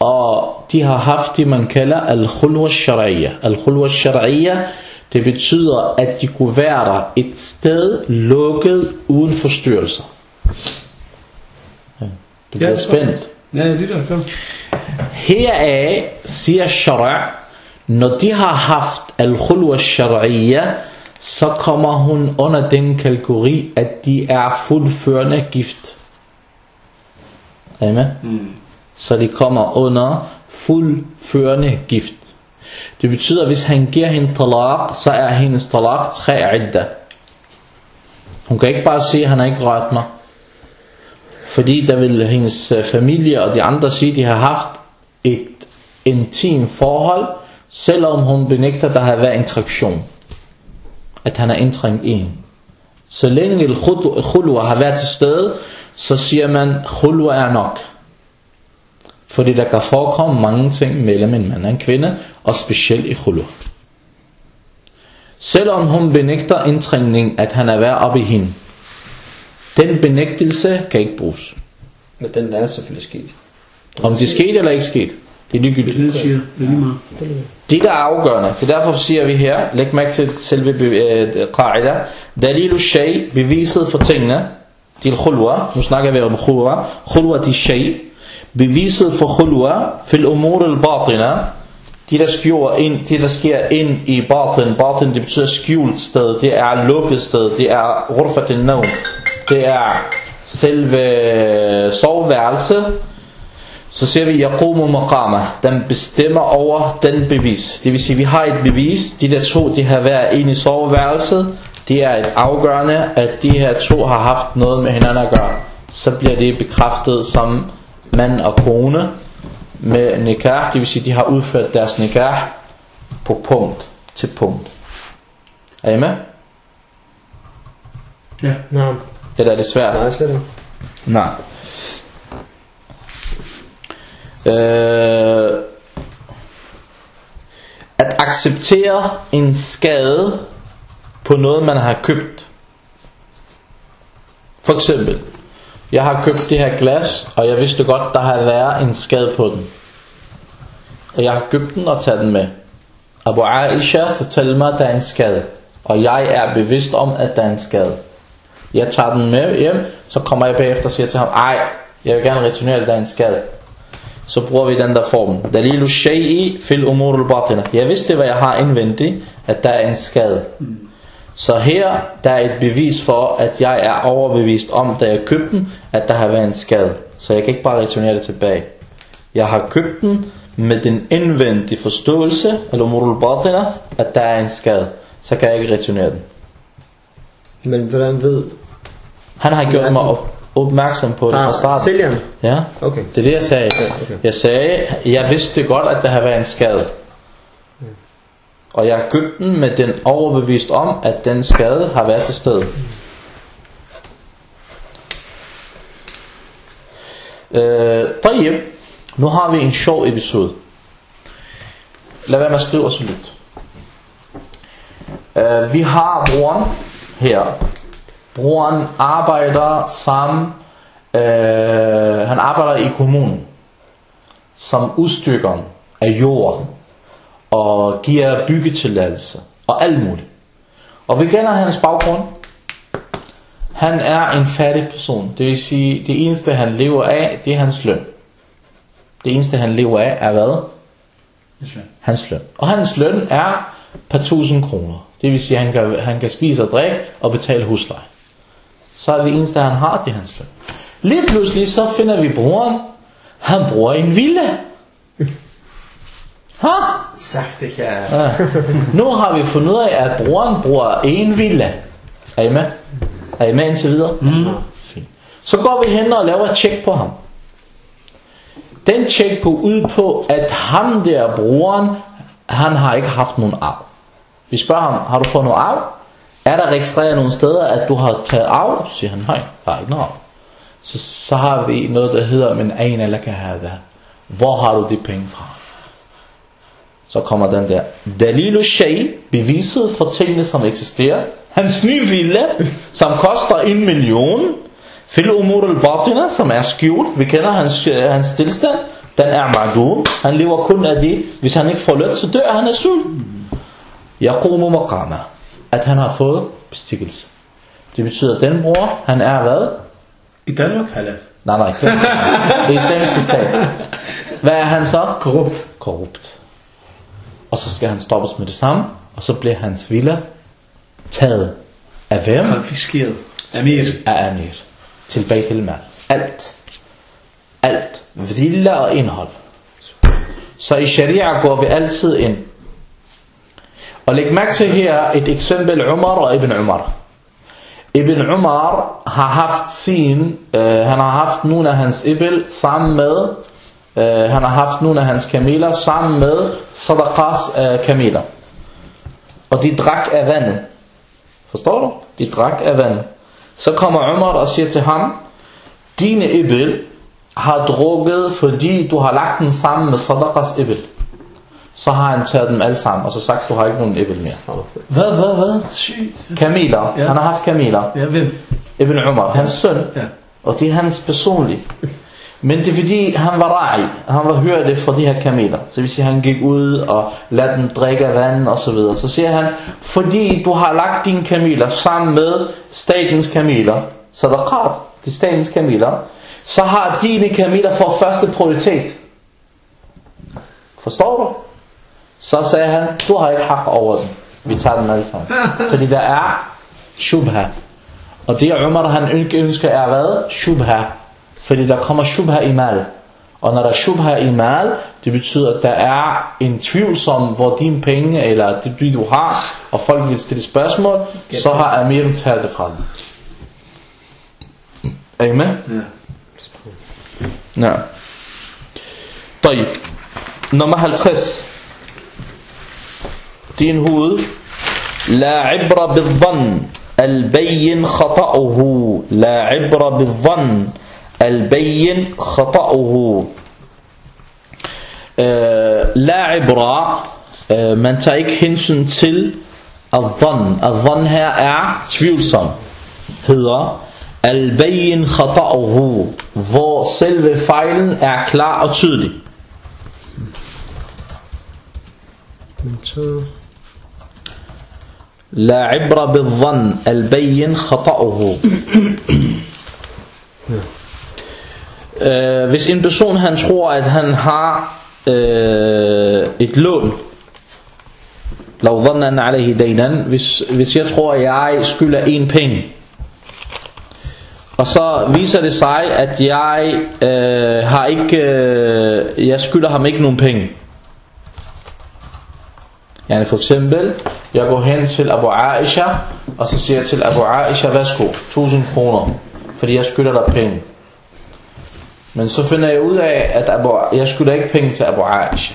og de har haft det man kalder al-khulwa shar'iyya al-khulwa shar'iyya det betyder at de kunne være der et sted lukket uden forstyrrelser du bliver spændt Ja, det er der, kom. Heraf siger shara' når de har haft al-khulwa shar'iyya så kommer hun under den kategori at de er fuldførende gift er I med? Mm. så de kommer under fuldførende gift. Det betyder, at hvis han giver hende talaq, så er hendes talaq tre idda. Hun kan ikke bare sige, at han har ikke rørt mig. Fordi der vil hendes øh, familie og de andre sige, at de har haft et intim forhold, selvom hun benægter, at der har været interaktion. At han har indtrængt i hende. Så længe khulwa har været til stede, så siger man, khulwa er nok. Fordi der kan forekomme mange ting mellem en mand og en kvinde, og specielt i khulwa. Selvom hun benægter indtrængning, at han er værd op i hende, den benægtelse kan ikke bruges. Men den er selvfølgelig sket. Om det skete eller ikke skete, det er ligegyldigt. Det siger, det er lige meget. Det der er afgørende, det er derfor siger vi her, læg mærke til selve øh, qaida, dalilu shay, beviset for tingene, til khulwa, nu snakker vi om khulwa, khulwa til shay, beviset for khulwa, fil umur al batina, de der, skjuler ind, de der sker ind i batin, batin det betyder skjult sted, det er lukket sted, det er rurfat al det er selve soveværelse, så ser vi yaqumu maqama, den bestemmer over den bevis. Det vil sige, vi har et bevis, de der to, de har været inde i soveværelset, det er et afgørende, at de her to har haft noget med hinanden at gøre. Så bliver det bekræftet som mand og kone med nikah, det vil sige, de har udført deres nikah på punkt til punkt. Er I med? Ja. Nej, Eller er det svært? nej, slet ikke. Nej. Øh, at acceptere en skade på noget, man har købt. For eksempel, jeg har købt det her glas, og jeg vidste godt, der har været en skade på den. Og jeg har købt den og taget den med. Abu Aisha fortæller mig, at der er en skade. Og jeg er bevidst om, at der er en skade. Jeg tager den med hjem, så kommer jeg bagefter og siger til ham, ej, jeg vil gerne returnere, der er en skade. Så bruger vi den der form. Dalilu shay'i fil umur al-batina. Jeg vidste, hvad jeg har indvendigt, at der er en skade. Så her, der er et bevis for, at jeg er overbevist om, da jeg købte den, at der har været en skade. Så jeg kan ikke bare returnere det tilbage. Jeg har købt den med den indvendige forståelse, eller umur al-batina, at der er en skade. Så kan jeg ikke returnere den. Men hvordan ved... Han har gjort mig op, opmærksom på det fra Ah, starten. sælgeren? Ja, Okay. det er det jeg sagde. okay. Jeg sagde, jeg vidste godt, at der har været en skade. Og jeg har købt den med den overbevist om, at den skade har været til stede. Øh, طيب, nu har vi en sjov episode. Lad være med at skrive os lidt. Øh, vi har broren her. Broren arbejder sammen Øh, han arbejder i kommunen som udstykker af jord og giver byggetilladelse og alt muligt. Og vi kender hans baggrund. Han er en fattig person. Det vil sige, det eneste han lever af, det er hans løn. Det eneste han lever af er hvad? Hans løn. Og hans løn er per tusind kroner. Det vil sige, at han kan, han kan spise og drikke og betale husleje. Så er det eneste han har, det er hans løn. Lige pludselig så finder vi broren. Han bruger en villa. Ha? Sagt det kan Ja. Nu har vi fundet ud af, at broren bruger en villa. Er I med? Er I med indtil videre? Mm. Fint. Så går vi hen og laver et tjek på ham. Den tjek går ud på, at ham der broren, han har ikke haft nogen arv. Vi spørger ham, har du fået noget arv? Er der registreret nogle steder, at du har taget arv? Siger han, nej, der er ikke noget arv. Så, så har vi noget, der hedder, men aina laka hada. Hvor har du de penge fra? Så kommer den der. Dalilu shay, beviset for tingene, som eksisterer. Hans nye villa, som koster en million. Fil umur al-batina, som er skjult. Vi kender hans, øh, hans tilstand. Den er ma'dum. Han lever kun af det. Hvis han ikke får løn, så dør han af sult. Yaqumu maqama. At han har fået bestikkelse. Det betyder, at den bror, han er hvad? I Danmark halal. Nej, nej, det er islamiske stat. Hvad er han så? Korrupt. Korrupt. Og så skal han stoppes med det samme, og så bliver hans villa taget af hvem? Konfiskeret. Amir. Af Amir. Til Beit al-Mal. Alt. Alt. Villa og indhold. Så i sharia går vi altid ind. Og læg mærke til her et eksempel Umar og Ibn Umar. Ibn Umar har haft sin, øh, han har haft nogle af hans ibel sammen med, øh, han har haft nogle af hans kameler sammen med sadaqas øh, kameler. Og de drak af vandet. Forstår du? De drak af vandet. Så kommer Umar og siger til ham, dine ibel har drukket, fordi du har lagt den sammen med sadaqas ibel. Så har han taget dem alle sammen, og så sagt, du har ikke nogen ibel mere. Hvad, hvad, hvad? Sygt. Kameler. Ja. Han har haft kameler. Ja, hvem? Ibn Umar, hans søn. Ja. Og det er hans personlige. Men det er fordi, han var rej. Han var hørte fra de her kameler. Så hvis han gik ud og lader dem drikke af vand og så videre. Så siger han, fordi du har lagt dine kameler sammen med statens kameler, så der er det er statens kameler, så har dine kameler for første prioritet. Forstår du? Så sagde han, du har ikke hak over den. Vi tager den alle sammen. Fordi der er shubha. Og det Umar han ikke ønsker er hvad? Shubha. Fordi der kommer shubha i mal. Og når der er shubha i mal, det betyder, at der er en tvivl som, hvor dine penge eller det by du har, og folk vil stille spørgsmål, så har Amiren taget det fra dig. Er I med? Ja. Ja. Nummer 50 din hoved. La ibra bidhan, al-bayin khata'uhu. La ibra bidhan, al-bayin khata'uhu. Eh, la ibra, eh, man tager ikke hensyn til al-dhan. Al-dhan her er tvivlsomheder. Al-bayin khata'uhu, hvor selve fejlen er klar og tydelig. Men så La ibra bil-dhann Al-bayin øh, Hvis en person han tror at han har øh, et lån Lav dhannan alayhi daynan hvis, hvis jeg tror at jeg skylder en penge Og så viser det sig, at jeg øh, har ikke, øh, jeg skylder ham ikke nogen penge. Yani for eksempel, jeg går hen til Abu Aisha, og så siger jeg til Abu Aisha, værsgo, 1000 kroner, fordi jeg skylder dig penge. Men så finder jeg ud af, at Abu, jeg skylder ikke penge til Abu Aisha.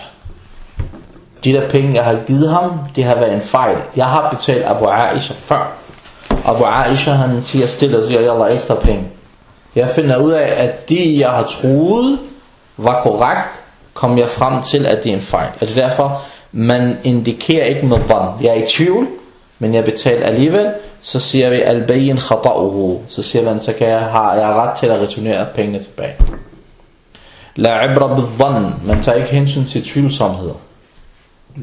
De der penge, jeg har givet ham, det har været en fejl. Jeg har betalt Abu Aisha før. Abu Aisha han siger stille og siger, jeg har ekstra penge. Jeg finder ud af, at de jeg har troet var korrekt, kom jeg frem til, at det er en fejl. Og det er derfor, man indikerer ikke med vand. Jeg er i tvivl, men jeg betaler alligevel, så siger vi al-bayin khata'uhu. Så siger man, så kan jeg, har jeg ret til at returnere pengene tilbage. La ibra bidhan. Man tager ikke hensyn til tvivlsomheder.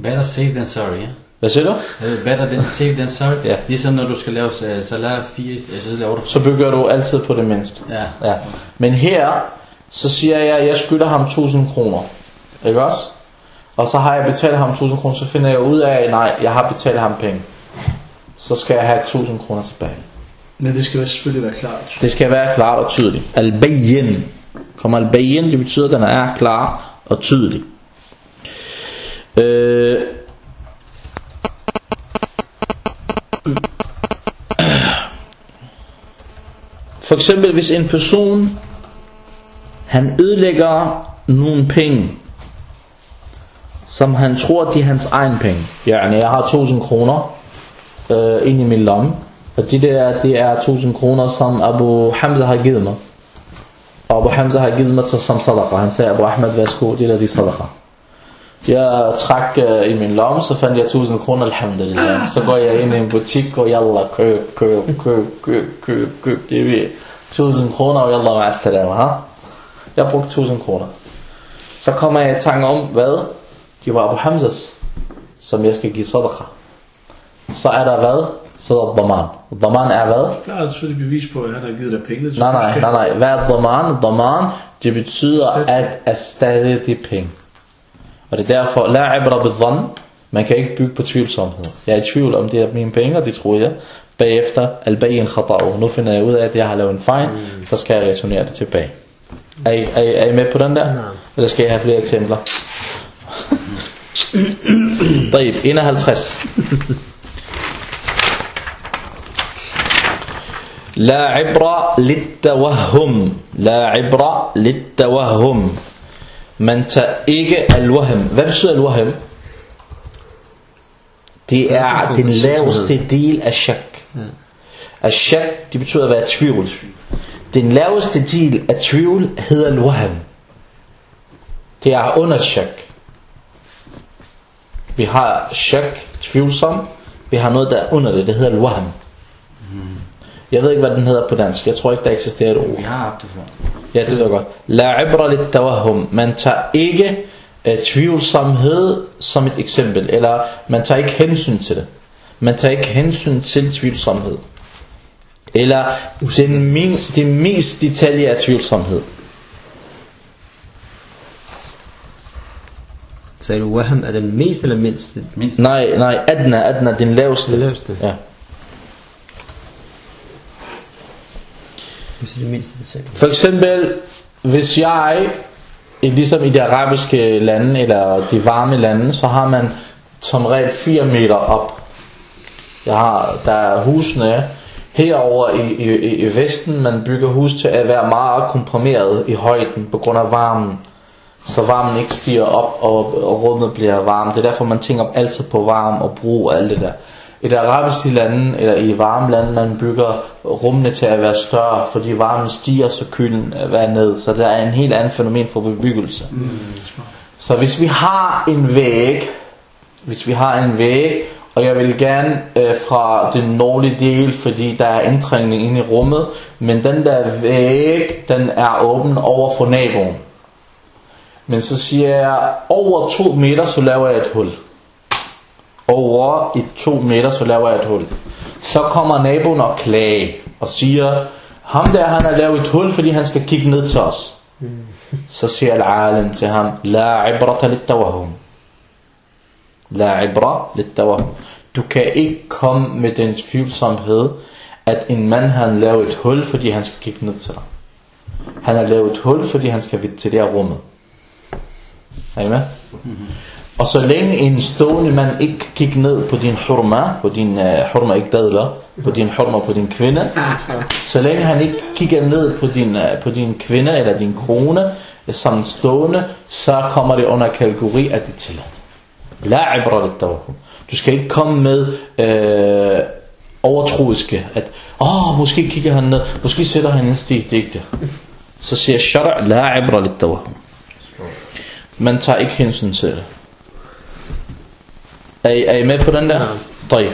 Better safe than sorry, ja. Hvad siger du? Øh, Better than safe than sorry. Ja. Ligesom når du skal lave uh, salat 4, så laver du... Så bygger du altid på det mindste. Ja. Ja. Men her, så siger jeg, at jeg skylder ham 1000 kroner. Ikke også? Og så har jeg betalt ham 1000 kroner, så finder jeg ud af, at nej, jeg har betalt ham penge. Så skal jeg have 1000 kroner tilbage. Men det skal selvfølgelig være klart. Det skal være klart og tydeligt. Al-bayin. Kommer al-bayin, det betyder, at den er klar og tydelig. Øh, For eksempel hvis en person han ødelægger nogle penge som han tror de er hans egen penge. Yani jeg har 1000 kroner øh, ind i min lomme og de der det er 1000 kroner som Abu Hamza har givet mig. Og Abu Hamza har givet mig til som sadaqa. Han sagde Abu Ahmed værsgo, det er de sadaqa. Jeg trak uh, i min lomme, så fandt jeg 1000 kroner, alhamdulillah. Så går jeg ind i en butik, og yalla, køb, køb, køb, køb, køb, køb, det er vi. 1000 kroner, og yalla, ma'assalam, ha? Jeg brugte 1000 kroner. Så kommer jeg i tanke om, hvad? Det var Abu Hamzas, som jeg skal give sadaqa. Så er der hvad? Så er der daman. Daman er hvad? Klart, det er selvfølgelig bevis på, at han har givet dig penge. så Nej, nej, nej, nej. Hvad er daman? Daman, det betyder at erstatte de penge. Og det er derfor, la ibra bidhan, man kan ikke bygge på tvivlsomhed. Jeg er i tvivl om det er mine penge, og det tror jeg. Bagefter, al-bayin khata'u. Nu finder jeg ud af, at jeg har lavet en fejl, så skal jeg returnere det tilbage. Er I, er, I, er I med på den der? Nej. Eller skal jeg have flere eksempler? طيب هنا هالخس لا عبرة للتوهم لا عبرة للتوهم. من تأيق الوهم فرسو الوهم؟ تي اعتن لا وستديل الشك. الشك دي بتوضع بقى تشويول den laveste del af tvivl hedder Luham. Det أون الشك. Vi har shak, tvivlsom. Vi har noget der er under det, det hedder al-wahm. Jeg ved ikke, hvad den hedder på dansk. Jeg tror ikke, der eksisterer et ord. Vi har haft det før. Ja, det ved jeg godt. La ibra lit tawahum. Man tager ikke uh, tvivlsomhed som et eksempel, eller man tager ikke hensyn til det. Man tager ikke hensyn til tvivlsomhed. Eller den, min, den mest detalje af tvivlsomhed. Sagde du, Waham er den mest eller mindste? Mindst. Nej, nej, adna, adna, din laveste. Det laveste. Ja. Siger det mindste, det sagde du. For eksempel, hvis jeg, i- ligesom i de arabiske lande, eller de varme lande, så har man som regel 4 meter op. Jeg har, der er husene herover i, i, i- i Vesten, man bygger hus til at være meget komprimeret i højden på grund af varmen. Så varmen ikke stiger op, og, og rummet bliver varmt. Det er derfor, man tænker altid på varme og brug og alt det der. I de arabiske lande, eller i varme lande, man bygger rummene til at være større, fordi varmen stiger, så kølen er ned. Så der er en helt anden fænomen for bebyggelse. Så hvis vi har en væg, hvis vi har en væg, og jeg vil gerne øh, fra den nordlige del, fordi der er indtrængning ind i rummet, men den der væg, den er åben over for naboen. Men så siger jeg, over 2 meter, så laver jeg et hul. Over i 2 meter, så laver jeg et hul. Så kommer naboen og klage og siger, ham der han har lavet et hul, fordi han skal kigge ned til os. Så siger al-alim til ham, La ibrata lit tawahum. La ibra lit tawahum. Du kan ikke komme med den tvivlsomhed, at en mand han lavet et hul, fordi han skal kigge ned til dig. Han har lavet et hul, fordi han skal her rummet. Er I med? Og så længe en stående mand ikke kigger ned på din hurma, på din uh, hurma ikke dadler, på din hurma på din kvinde, så længe han ikke kigger ned på din, uh, på din kvinde eller din kone, øh, som stående, så kommer det under kategori, at det er tilladt. La ibra lit. Du skal ikke komme med øh, overtroiske, at åh, måske kigger han ned, måske sætter han en stig, det er ikke det. Så siger shara, la ibra lit tawahum. Man tager ikke hensyn til det. Er I, er I med på den der? Ja. طيب.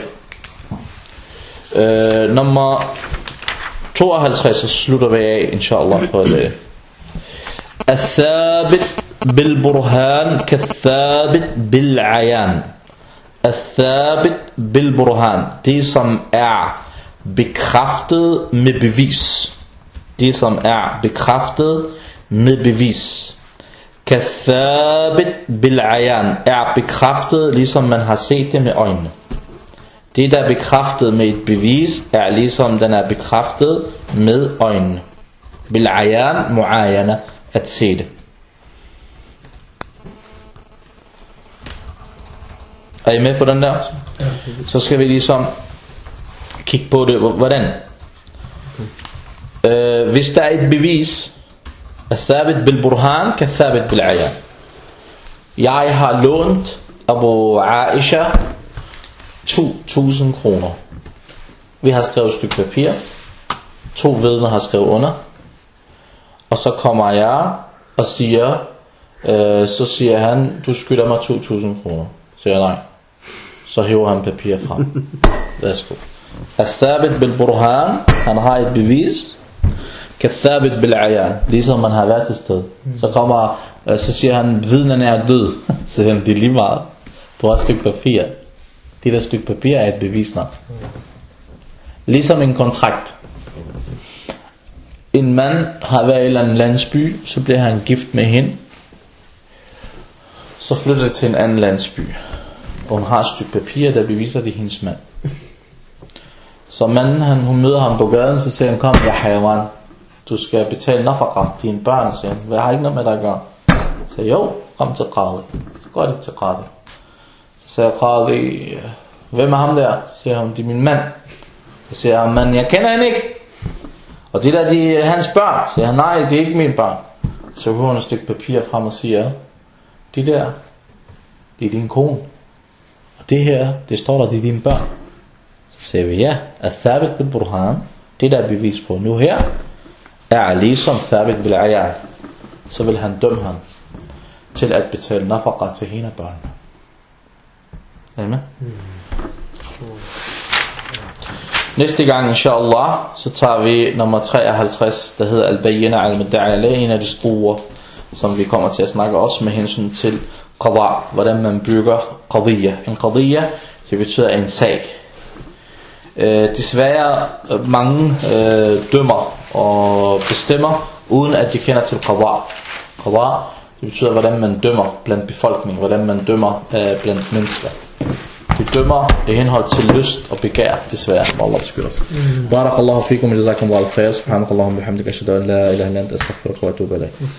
Øh, nummer 52, så slutter vi af, inshallah, for det. الثابت بالبرهان كالثابت بالعيان الثابت بالبرهان det som er bekræftet med bevis det som er bekræftet med bevis Kathabit bil'ayan er bekræftet, ligesom man har set det med øjnene. Det, der er bekræftet med et bevis, er ligesom den er bekræftet med øjnene. Bil'ayan mu'ayana, at se det. Er I med på den der? Så skal vi ligesom kigge på det. Hvordan? Øh, hvis der er et bevis, الثابت بالبرهان كالثابت بالعيان. Jeg har lånt Abu Aisha 2.000 kroner. Vi har skrevet et stykke papir. To vidner har skrevet under. Og så kommer jeg og siger, øh, så siger han, du skylder mig 2.000 kroner. Så siger jeg nej. Så hiver han papir frem. Værsgo. Al-Thabit bil-Burhan, han har et bevis. Kathabit bil-Ayan, ligesom man har været til sted. Så kommer, øh, så siger han, vidnen er død. Så han, det er lige meget. Du har et stykke papir. Det der stykke papir er et bevis nok. Ligesom en kontrakt. En mand har været i en eller anden landsby, så bliver han gift med hende. Så flytter det til en anden landsby. Og hun har et stykke papir, der beviser, det er hendes mand. Så manden, han, hun møder ham på gaden, så siger han, kom, jeg haywan. Du skal betale nafaka dine børn, siger han. Jeg har ikke noget med dig at gøre. Så sagde, jo, kom til Qadi. Så går de til Qadi. Så siger Qadi, hvem er ham der? Så siger hun, det er min mand. Så siger han, men jeg kender hende ikke. Og det der, de er hans børn. Så siger han, nej, det er ikke mine børn. Så hører hun et stykke papir frem og siger, de der, det er din kone. Og det her, det står der, det er dine børn. Så siger vi, ja, at Thabit bil Burhan, det der er bevis på nu her, er ligesom Thabit bil Ayan. Så vil han dømme ham til at betale nafaka til hende og børnene. Er I med? Næste gang, inshallah, så tager vi nummer 53, der hedder Al-Bayyina al-Madda'i en af de store, som vi kommer til at snakke også med hensyn til qadha, hvordan man bygger qadiyya. En qadiyya, det betyder en sag. Øh, desværre mange øh, dømmer og bestemmer, uden at de kender til qada. Qada, Det betyder, hvordan man dømmer blandt befolkningen, hvordan man dømmer øh, blandt mennesker. De dømmer i henhold til lyst og begær, desværre. Må Allah beskytte os. Barakallahu fikum, jazakum wa al-khair, subhanakallahu bihamdika, ashhadu an la ilaha illa anta astaghfiruka wa atubu ilayk.